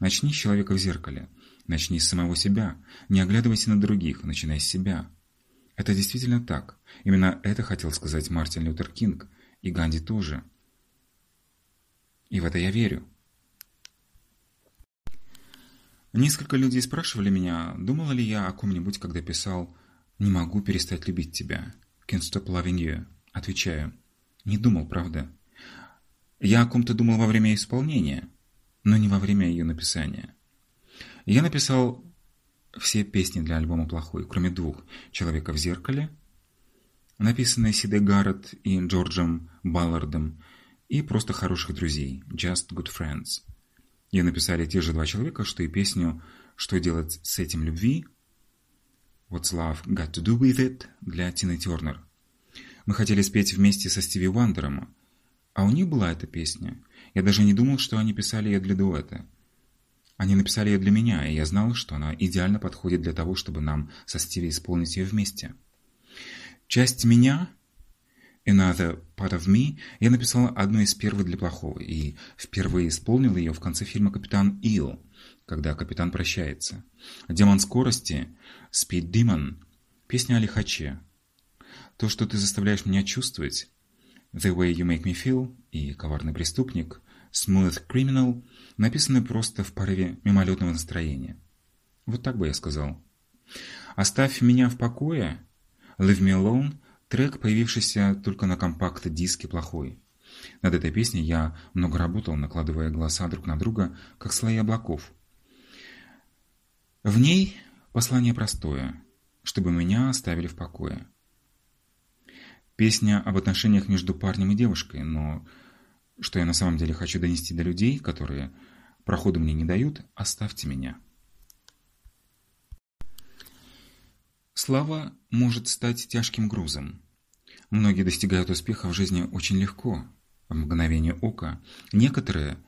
A: Начни с человека в зеркале. Начни с самого себя. Не оглядывайся на других, начинай с себя. Это действительно так. Именно это хотел сказать Мартин Лютер Кинг. И Ганди тоже. И в это я верю. Несколько людей спрашивали меня, думала ли я о ком-нибудь, когда писал «Не могу перестать любить тебя». «Can't stop loving you». Отвечаю, не думал, правда. Я о ком-то думал во время исполнения, но не во время ее написания. Я написал все песни для альбома «Плохой», кроме двух «Человека в зеркале», написанные Сидой Гаррет и Джорджем Баллардом, и «Просто хороших друзей» «Just Good Friends». Ее написали те же два человека, что и песню «Что делать с этим любви» «What's Love Got to Do With It» для Тины Тернер. Мы хотели спеть вместе со Стиви Вандером, а у них была эта песня. Я даже не думал, что они писали ее для дуэта. Они написали ее для меня, и я знал, что она идеально подходит для того, чтобы нам со Стиви исполнить ее вместе. Часть меня Another Part of Me я написал одну из первых для плохого и впервые исполнил ее в конце фильма «Капитан Ил», когда капитан прощается. «Демон скорости» Speed Demon песня о лихаче. То, что ты заставляешь меня чувствовать The Way You Make Me Feel и «Коварный преступник» Smooth Criminal написаны просто в порыве мимолетного настроения. Вот так бы я сказал. «Оставь меня в покое» Leave Me Alone Трек, появившийся только на компакт-диске «Плохой». Над этой песней я много работал, накладывая голоса друг на друга, как слои облаков. В ней послание простое, чтобы меня оставили в покое. Песня об отношениях между парнем и девушкой, но что я на самом деле хочу донести до людей, которые проходу мне не дают, оставьте меня. Слава может стать тяжким грузом. Многие достигают успеха в жизни очень легко, в мгновение ока. Некоторые,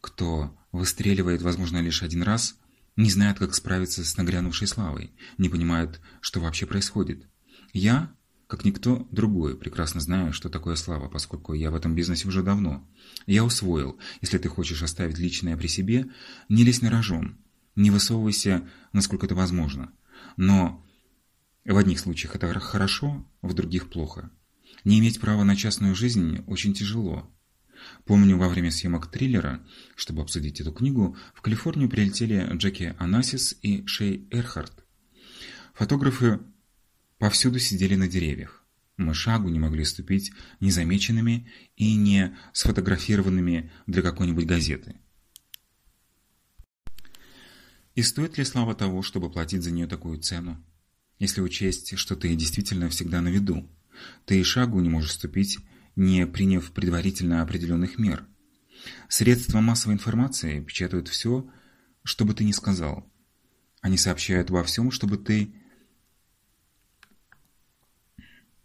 A: кто выстреливает, возможно, лишь один раз, не знают, как справиться с нагрянувшей славой, не понимают, что вообще происходит. Я, как никто другой, прекрасно знаю, что такое слава, поскольку я в этом бизнесе уже давно. Я усвоил, если ты хочешь оставить личное при себе, не лезь на рожон, не высовывайся, насколько это возможно. Но в одних случаях это хорошо, в других плохо. Не иметь права на частную жизнь очень тяжело. Помню, во время съемок триллера, чтобы обсудить эту книгу, в Калифорнию прилетели Джеки Анасис и Шей Эрхард. Фотографы повсюду сидели на деревьях. Мы шагу не могли ступить незамеченными и не сфотографированными для какой-нибудь газеты. И стоит ли слава того, чтобы платить за нее такую цену? если учесть, что ты действительно всегда на виду. Ты и шагу не можешь ступить, не приняв предварительно определенных мер. Средства массовой информации печатают все, что бы ты ни сказал. Они сообщают во всем, чтобы ты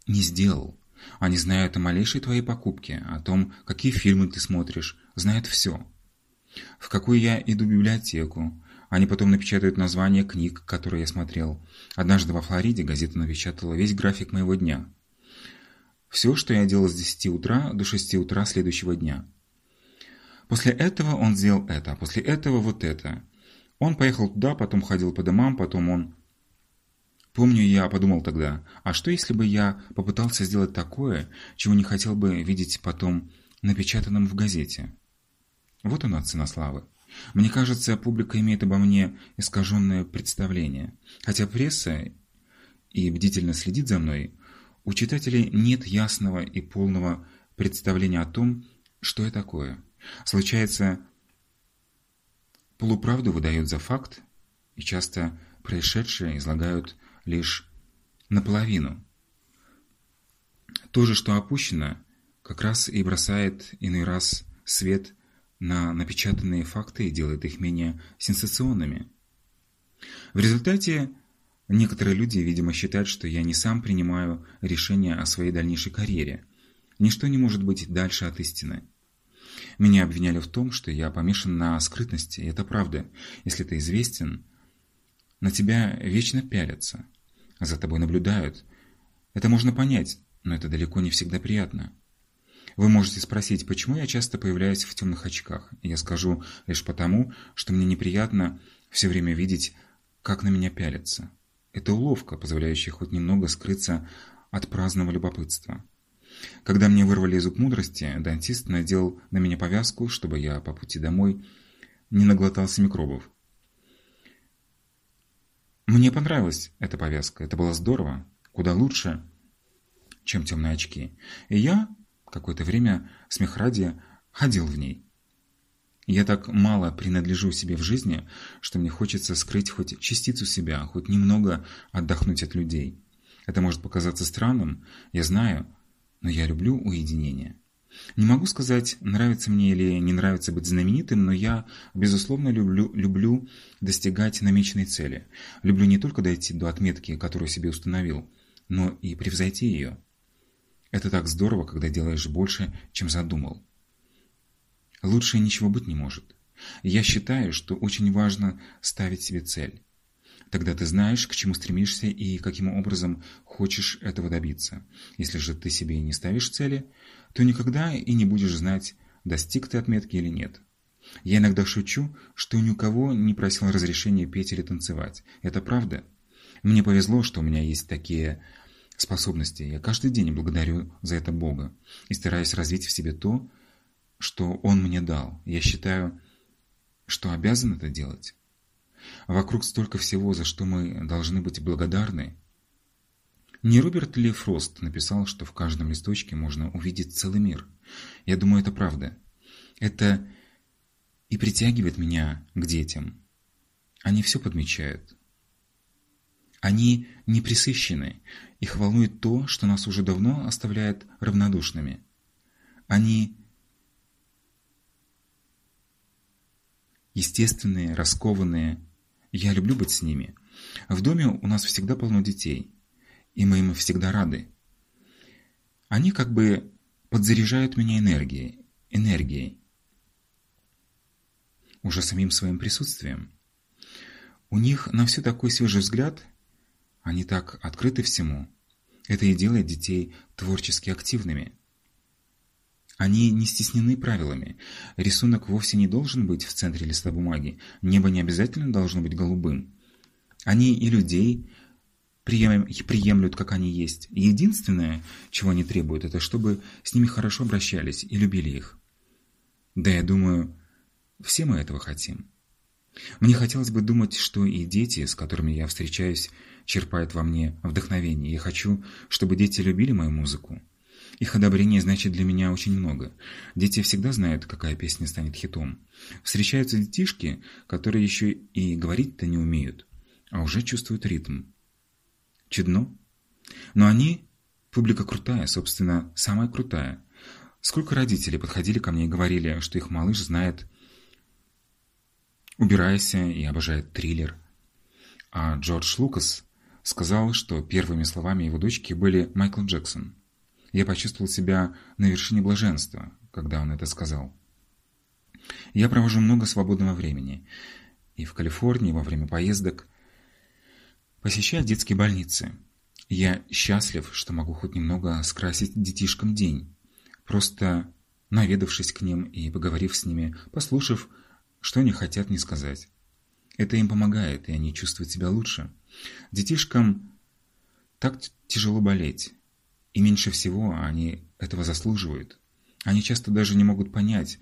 A: не сделал. Они знают о малейшей твоей покупке, о том, какие фильмы ты смотришь, знают все. В какую я иду библиотеку, они потом напечатают названия книг, которые я смотрел. Однажды во Флориде газета напечатала весь график моего дня. Все, что я делал с 10 утра до 6 утра следующего дня. После этого он сделал это, а после этого вот это. Он поехал туда, потом ходил по домам, потом он... Помню, я подумал тогда, а что если бы я попытался сделать такое, чего не хотел бы видеть потом напечатанным в газете? Вот она цена славы. Мне кажется, публика имеет обо мне искаженное представление. Хотя пресса и бдительно следит за мной, у читателей нет ясного и полного представления о том, что я такое. Случается, полуправду выдают за факт, и часто происшедшее излагают лишь наполовину. То же, что опущено, как раз и бросает иной раз свет на напечатанные факты и делает их менее сенсационными. В результате некоторые люди, видимо, считают, что я не сам принимаю решения о своей дальнейшей карьере. Ничто не может быть дальше от истины. Меня обвиняли в том, что я помешан на скрытности, и это правда. Если ты известен, на тебя вечно пялятся, за тобой наблюдают. Это можно понять, но это далеко не всегда приятно. Вы можете спросить, почему я часто появляюсь в темных очках. Я скажу лишь потому, что мне неприятно все время видеть, как на меня пялятся. Это уловка, позволяющая хоть немного скрыться от праздного любопытства. Когда мне вырвали зуб мудрости, дантист надел на меня повязку, чтобы я по пути домой не наглотался микробов. Мне понравилась эта повязка, это было здорово, куда лучше, чем темные очки. И я какое-то время, смех ради, ходил в ней. Я так мало принадлежу себе в жизни, что мне хочется скрыть хоть частицу себя, хоть немного отдохнуть от людей. Это может показаться странным, я знаю, но я люблю уединение. Не могу сказать, нравится мне или не нравится быть знаменитым, но я, безусловно, люблю, люблю достигать намеченной цели. Люблю не только дойти до отметки, которую себе установил, но и превзойти ее. Это так здорово, когда делаешь больше, чем задумал. Лучше ничего быть не может. Я считаю, что очень важно ставить себе цель. Тогда ты знаешь, к чему стремишься и каким образом хочешь этого добиться. Если же ты себе не ставишь цели, то никогда и не будешь знать, достиг ты отметки или нет. Я иногда шучу, что ни у кого не просил разрешения петь или танцевать. Это правда. Мне повезло, что у меня есть такие способности. Я каждый день благодарю за это Бога и стараюсь развить в себе то, что Он мне дал. Я считаю, что обязан это делать. Вокруг столько всего, за что мы должны быть благодарны. Не Роберт Ли Фрост написал, что в каждом листочке можно увидеть целый мир. Я думаю, это правда. Это и притягивает меня к детям. Они все подмечают. Они не присыщены, их волнует то, что нас уже давно оставляет равнодушными. Они естественные, раскованные. Я люблю быть с ними. В доме у нас всегда полно детей, и мы им всегда рады. Они как бы подзаряжают меня энергией, энергией, уже самим своим присутствием. У них на все такой свежий взгляд – они так открыты всему. Это и делает детей творчески активными. Они не стеснены правилами. Рисунок вовсе не должен быть в центре листа бумаги. Небо не обязательно должно быть голубым. Они и людей приемлют, как они есть. Единственное, чего они требуют, это чтобы с ними хорошо обращались и любили их. Да, я думаю, все мы этого хотим. Мне хотелось бы думать, что и дети, с которыми я встречаюсь, черпают во мне вдохновение. Я хочу, чтобы дети любили мою музыку. Их одобрение значит для меня очень много. Дети всегда знают, какая песня станет хитом. Встречаются детишки, которые еще и говорить-то не умеют, а уже чувствуют ритм. Чудно. Но они, публика крутая, собственно, самая крутая. Сколько родителей подходили ко мне и говорили, что их малыш знает «Убирайся» и обожает триллер. А Джордж Лукас сказал, что первыми словами его дочки были «Майкл Джексон». Я почувствовал себя на вершине блаженства, когда он это сказал. Я провожу много свободного времени. И в Калифорнии во время поездок посещаю детские больницы. Я счастлив, что могу хоть немного скрасить детишкам день, просто наведавшись к ним и поговорив с ними, послушав, что они хотят мне сказать. Это им помогает, и они чувствуют себя лучше. Детишкам так тяжело болеть, и меньше всего они этого заслуживают. Они часто даже не могут понять,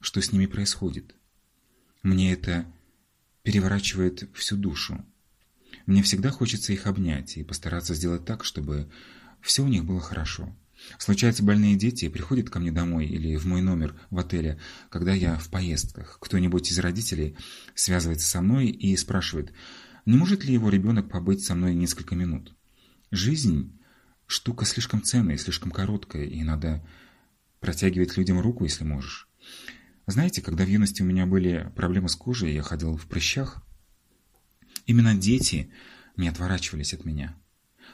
A: что с ними происходит. Мне это переворачивает всю душу. Мне всегда хочется их обнять и постараться сделать так, чтобы все у них было хорошо. Случаются больные дети приходят ко мне домой или в мой номер в отеле, когда я в поездках. Кто-нибудь из родителей связывается со мной и спрашивает, не может ли его ребенок побыть со мной несколько минут. Жизнь – штука слишком ценная, слишком короткая, и надо протягивать людям руку, если можешь. Знаете, когда в юности у меня были проблемы с кожей, я ходил в прыщах, именно дети не отворачивались от меня.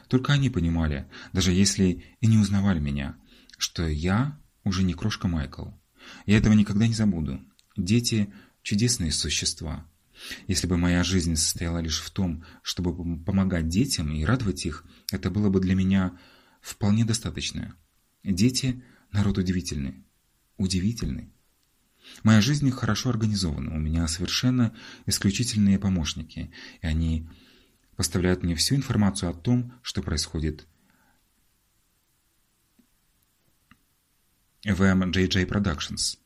A: Только они понимали, даже если и не узнавали меня, что я уже не крошка Майкл. Я этого никогда не забуду. Дети – чудесные существа. Если бы моя жизнь состояла лишь в том, чтобы помогать детям и радовать их, это было бы для меня вполне достаточно. Дети – народ удивительный. Удивительный. Моя жизнь хорошо организована, у меня совершенно исключительные помощники, и они поставляют мне всю информацию о том, что происходит в MJJ Productions.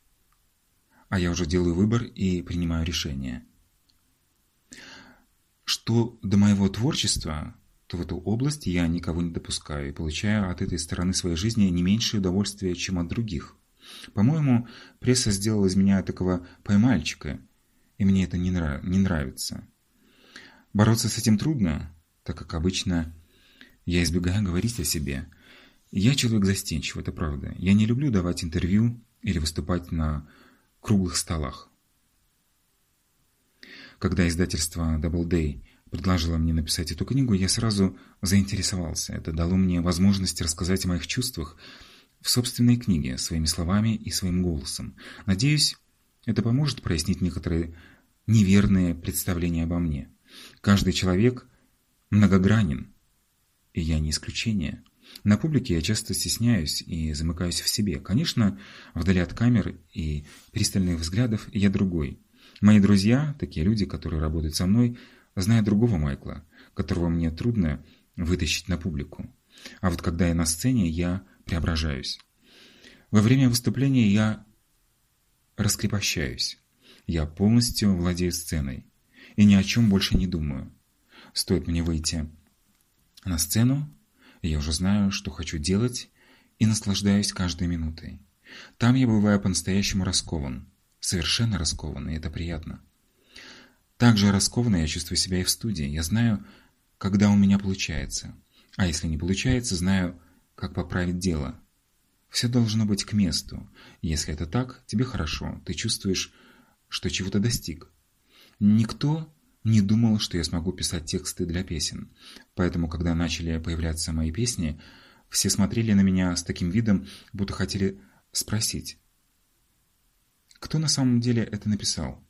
A: А я уже делаю выбор и принимаю решение. Что до моего творчества, то в эту область я никого не допускаю и получаю от этой стороны своей жизни не меньшее удовольствие, чем от других. По-моему, пресса сделала из меня такого поймальчика, и мне это не, нрав не нравится. Бороться с этим трудно, так как обычно я избегаю говорить о себе. Я человек застенчивый, это правда. Я не люблю давать интервью или выступать на круглых столах. Когда издательство Doubleday предложило мне написать эту книгу, я сразу заинтересовался. Это дало мне возможность рассказать о моих чувствах в собственной книге, своими словами и своим голосом. Надеюсь, это поможет прояснить некоторые неверные представления обо мне. Каждый человек многогранен, и я не исключение. На публике я часто стесняюсь и замыкаюсь в себе. Конечно, вдали от камер и пристальных взглядов я другой. Мои друзья, такие люди, которые работают со мной, знают другого Майкла, которого мне трудно вытащить на публику. А вот когда я на сцене, я преображаюсь. Во время выступления я раскрепощаюсь. Я полностью владею сценой и ни о чем больше не думаю. Стоит мне выйти на сцену, я уже знаю, что хочу делать, и наслаждаюсь каждой минутой. Там я бываю по-настоящему раскован, совершенно раскован, и это приятно. Так же раскованно я чувствую себя и в студии. Я знаю, когда у меня получается. А если не получается, знаю, как поправить дело. Все должно быть к месту. Если это так, тебе хорошо, ты чувствуешь, что чего-то достиг. Никто не думал, что я смогу писать тексты для песен. Поэтому, когда начали появляться мои песни, все смотрели на меня с таким видом, будто хотели спросить, кто на самом деле это написал.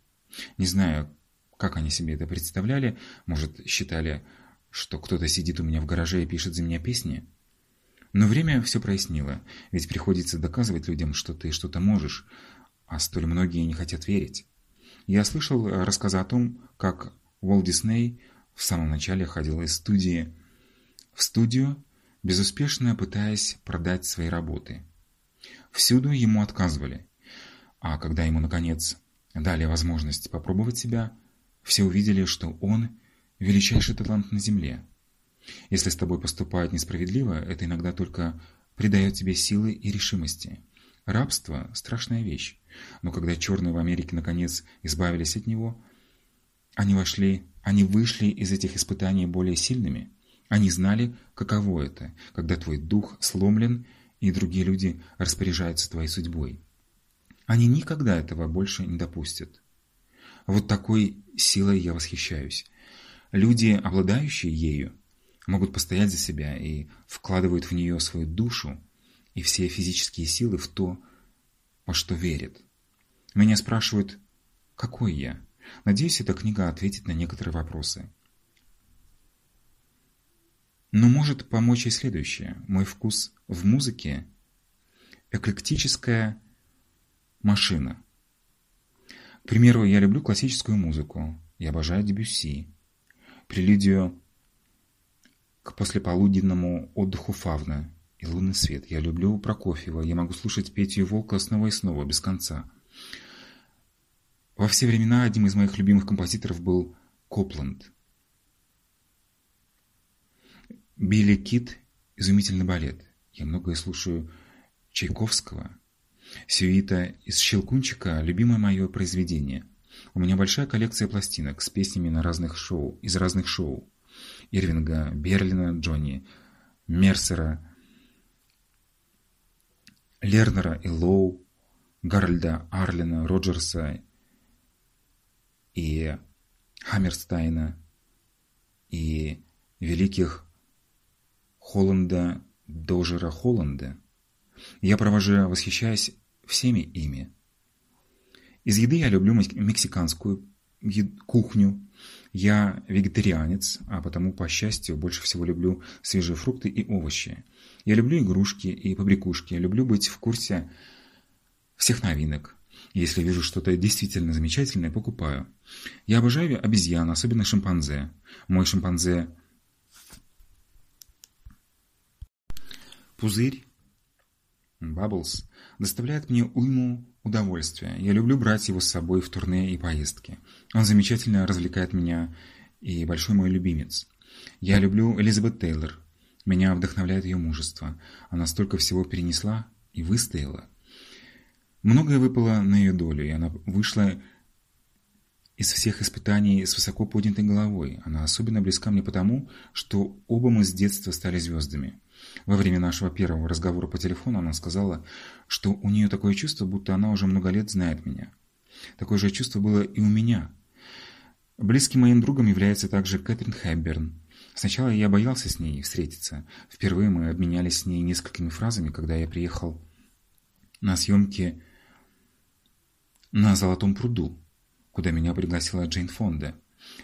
A: Не знаю, как они себе это представляли, может, считали, что кто-то сидит у меня в гараже и пишет за меня песни. Но время все прояснило, ведь приходится доказывать людям, что ты что-то можешь, а столь многие не хотят верить. Я слышал рассказы о том, как Уолт Дисней в самом начале ходил из студии в студию, безуспешно пытаясь продать свои работы. Всюду ему отказывали, а когда ему, наконец, дали возможность попробовать себя, все увидели, что он – величайший талант на Земле. Если с тобой поступают несправедливо, это иногда только придает тебе силы и решимости. Рабство – страшная вещь. Но когда черные в Америке наконец избавились от него, они вошли, они вышли из этих испытаний более сильными. Они знали, каково это, когда твой дух сломлен, и другие люди распоряжаются твоей судьбой. Они никогда этого больше не допустят. Вот такой силой я восхищаюсь. Люди, обладающие ею, могут постоять за себя и вкладывают в нее свою душу и все физические силы в то, во что верят. Меня спрашивают, какой я? Надеюсь, эта книга ответит на некоторые вопросы. Но может помочь и следующее. Мой вкус в музыке – эклектическая машина. К примеру, я люблю классическую музыку. Я обожаю Дебюсси. Прелюдию к послеполуденному отдыху Фавна и лунный свет. Я люблю Прокофьева. Я могу слушать Петю и Волка снова и снова, без конца. Во все времена одним из моих любимых композиторов был Копланд. Билли Кит – изумительный балет. Я многое слушаю Чайковского. Сюита из «Щелкунчика» – любимое мое произведение. У меня большая коллекция пластинок с песнями на разных шоу, из разных шоу. Ирвинга, Берлина, Джонни, Мерсера, Лернера и Лоу, Гарольда Арлина, Роджерса и Хаммерстайна и великих Холланда, Дожера Холланда. Я провожу, восхищаясь всеми ими. Из еды я люблю мексиканскую кухню. Я вегетарианец, а потому, по счастью, больше всего люблю свежие фрукты и овощи. Я люблю игрушки и побрякушки. Люблю быть в курсе всех новинок. Если вижу что-то действительно замечательное, покупаю. Я обожаю обезьян, особенно шимпанзе. Мой шимпанзе Пузырь Бабблс доставляет мне уйму удовольствия. Я люблю брать его с собой в турне и поездки. Он замечательно развлекает меня и большой мой любимец. Я люблю Элизабет Тейлор. Меня вдохновляет ее мужество. Она столько всего перенесла и выстояла. Многое выпало на ее долю, и она вышла из всех испытаний с высоко поднятой головой. Она особенно близка мне потому, что оба мы с детства стали звездами. Во время нашего первого разговора по телефону она сказала, что у нее такое чувство, будто она уже много лет знает меня. Такое же чувство было и у меня. Близким моим другом является также Кэтрин Хэбберн. Сначала я боялся с ней встретиться. Впервые мы обменялись с ней несколькими фразами, когда я приехал на съемки на Золотом пруду, куда меня пригласила Джейн Фонда.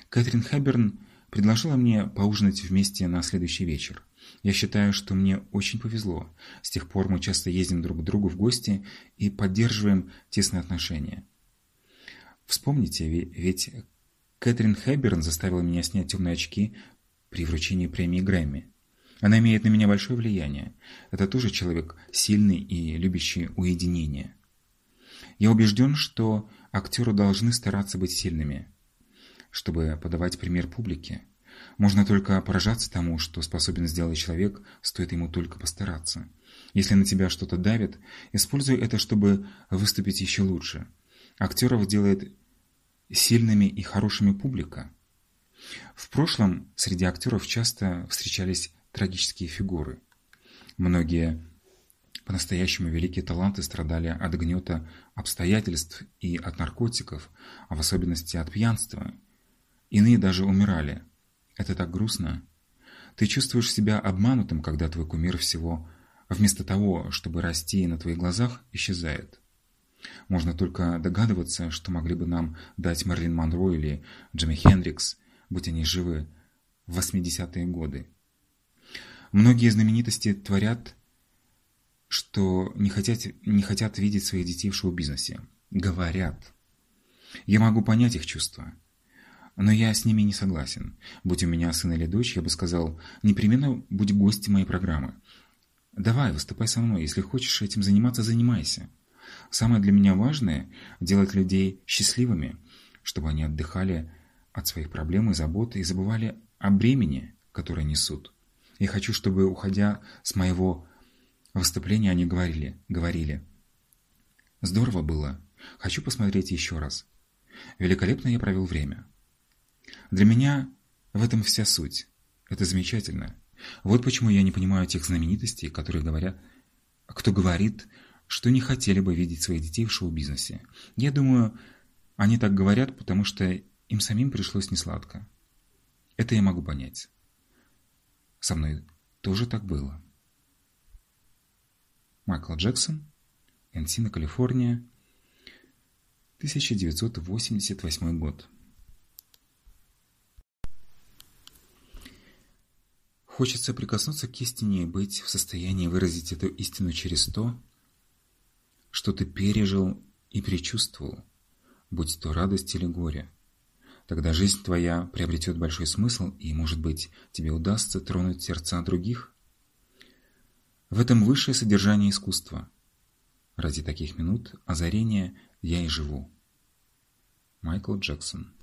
A: Кэтрин Хэбберн предложила мне поужинать вместе на следующий вечер. Я считаю, что мне очень повезло. С тех пор мы часто ездим друг к другу в гости и поддерживаем тесные отношения. Вспомните, ведь Кэтрин Хэбберн заставила меня снять темные очки при вручении премии Грэмми. Она имеет на меня большое влияние. Это тоже человек сильный и любящий уединение. Я убежден, что актеры должны стараться быть сильными, чтобы подавать пример публике. Можно только поражаться тому, что способен сделать человек, стоит ему только постараться. Если на тебя что-то давит, используй это, чтобы выступить еще лучше. Актеров делает сильными и хорошими публика. В прошлом среди актеров часто встречались трагические фигуры. Многие по-настоящему великие таланты страдали от гнета обстоятельств и от наркотиков, а в особенности от пьянства. Иные даже умирали – это так грустно. Ты чувствуешь себя обманутым, когда твой кумир всего, вместо того, чтобы расти на твоих глазах, исчезает. Можно только догадываться, что могли бы нам дать Мерлин Монро или Джимми Хендрикс, будь они живы, в 80-е годы. Многие знаменитости творят, что не хотят, не хотят видеть своих детей в шоу-бизнесе. Говорят. Я могу понять их чувства. Но я с ними не согласен. Будь у меня сын или дочь, я бы сказал, непременно будь гостем моей программы. Давай, выступай со мной. Если хочешь этим заниматься, занимайся. Самое для меня важное – делать людей счастливыми, чтобы они отдыхали от своих проблем и забот и забывали о бремени, которое несут. Я хочу, чтобы, уходя с моего выступления, они говорили, говорили «Здорово было. Хочу посмотреть еще раз. Великолепно я провел время». Для меня в этом вся суть. Это замечательно. Вот почему я не понимаю тех знаменитостей, которые говорят, кто говорит, что не хотели бы видеть своих детей в шоу-бизнесе. Я думаю, они так говорят, потому что им самим пришлось несладко. Это я могу понять. Со мной тоже так было. Майкл Джексон, Энсина, Калифорния, 1988 год. Хочется прикоснуться к истине и быть в состоянии выразить эту истину через то, что ты пережил и предчувствовал, будь то радость или горе. Тогда жизнь твоя приобретет большой смысл, и, может быть, тебе удастся тронуть сердца других. В этом высшее содержание искусства. Ради таких минут озарения я и живу. Майкл Джексон